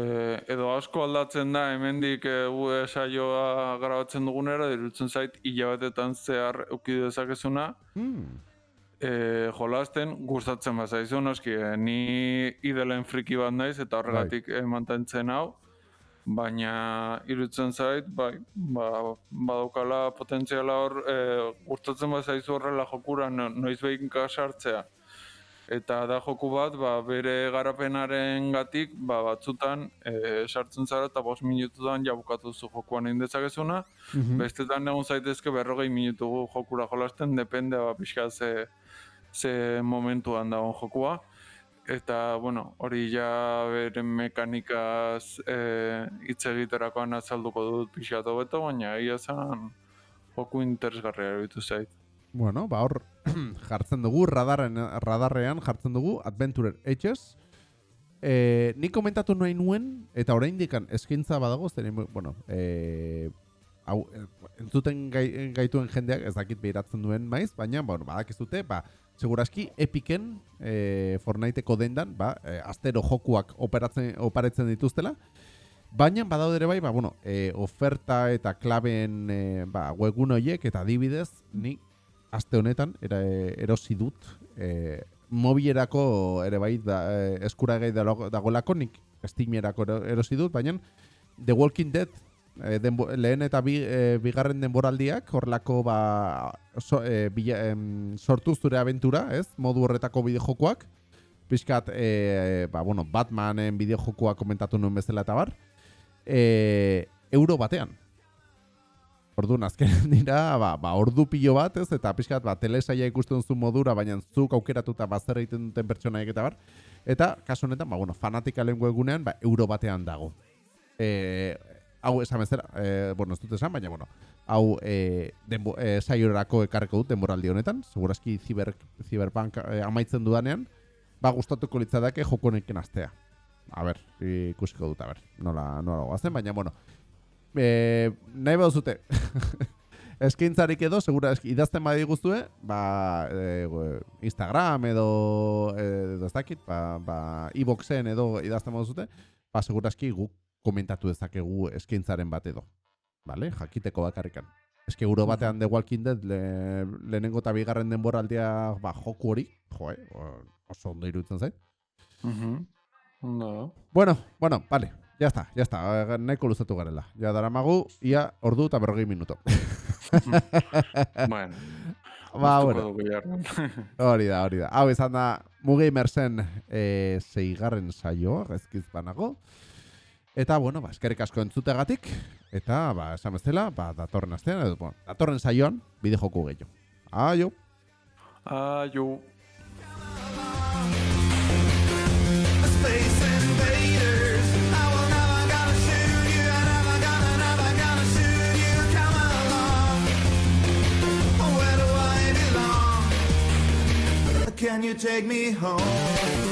edo asko aldatzen da hemendik e, gu saioa grabatzen dugunera dirutzen zait hilabetetan zehar euki dezakezuna Hmm. E, jolasten gustatzen bazaizu noski e, ni idelen friki bat naiz eta horregatik e, mantentzen hau. Baina irutzen zait bai ba, badaukala potentziala hor e, gustatzen bazaizu horrela jokura no, noiz behinka sartzea. Eta da joku bat ba, bere garapenaren gatik ba, batzutan e, sartzen zara eta bost minututan ja bukatu zu jokuan egin dezakezuna. Mhm. Bestetan egon zaitezke berrogei minutu jokura jolasten, depende ba, pixka ze, ze momentuan dagoen jokua. Eta, bueno, hori ja bere mekanikaz eh, hitz egiterakoan azalduko dut pixka hobeto, baina egia zen joku interesgarria eruditu zait. Bueno, ba hor jartzen dugu radarren, radarrean jartzen dugu Adventurer Ages. Eh, ni komentatu nahi nuen eta oraindik eskaintza badago, zeren bueno, eh, hau entzuten gai, gaituen jendeak ez dakit behiratzen duen maiz, baina bueno, badakizute, ba Seguraski Epiken eh, Fortniteko dendan, ba, eh, astero jokuak operatzen oparitzen dituztela. Baina badaude ere bai, ba, bueno, e, oferta eta klabeen e, ba, webgun horiek eta adibidez, ni aste honetan era, erosi dut e, mobilerako ere bai da, e, eskuragai dago- dagoelako nik Steamerako ero- erosi dut, baina The Walking Dead e, denbo, lehen eta bi, e, bigarren denboraldiak horlako ba, so, e, bila, em, sortu zure abentura, ez? Modu horretako bideojokoak. Piskat, e, ba, bueno, Batmanen bideojokoa komentatu nuen bezala eta bar. E, euro batean. Orduan, azken dira, ba, ba, ordu pilo bat, ez? Eta pixkat, ba, telesaia ikusten zu modura, baina zuk aukeratuta bazer egiten duten pertsonaiek eta bar. Eta, kasu honetan, ba, bueno, fanatikalen webgunean, ba, euro batean dago. E, hau esan bezala, e, bueno, ez dut esan, baina, bueno, hau e, denbo, e, saiorako ekarreko dut denboraldi honetan, segurazki ziber, ziberpunk e, amaitzen dudanean, ba, gustatuko litzadake joko honekin astea. A ber, ikusiko dut, a ber, nola, nola goazen, baina, bueno, e, nahi baduzute, eskaintzarik edo, segura eski, idazten badi guztue, ba, e, Instagram edo, edo ez dakit, ba, ba, e-boxen edo idazten baduzute, ba, seguraski guk komentatu dezakegu eskaintzaren bat edo. Vale? Jakiteko bakarrikan. Eske euro batean The Walking Dead le, lehenengo eta bigarren denboraldia ba, joku hori, jo, eh, oso ondo iruditzen zait. Mhm. Ondo da. Bueno, bueno, vale, ya está, ya está, eh, nahiko luzatu garela. Ja daramagu, ia ordu eta berrogei minuto. bueno, ba, bueno, hori da, hori da. Hau izan da, Mugimersen e, zeigarren saioa, gezkiz banago. Eta, bueno, ba, eskerrik asko entzutegatik. Eta, ba, esan bezala, ba, datorren astean, edo, bueno, datorren saioan, bide joku gehiago. Aio! Aio. Space invaders. I will never gonna shoot you. I never gonna, never gonna shoot you. Come along. Where do I belong? Can you take me home?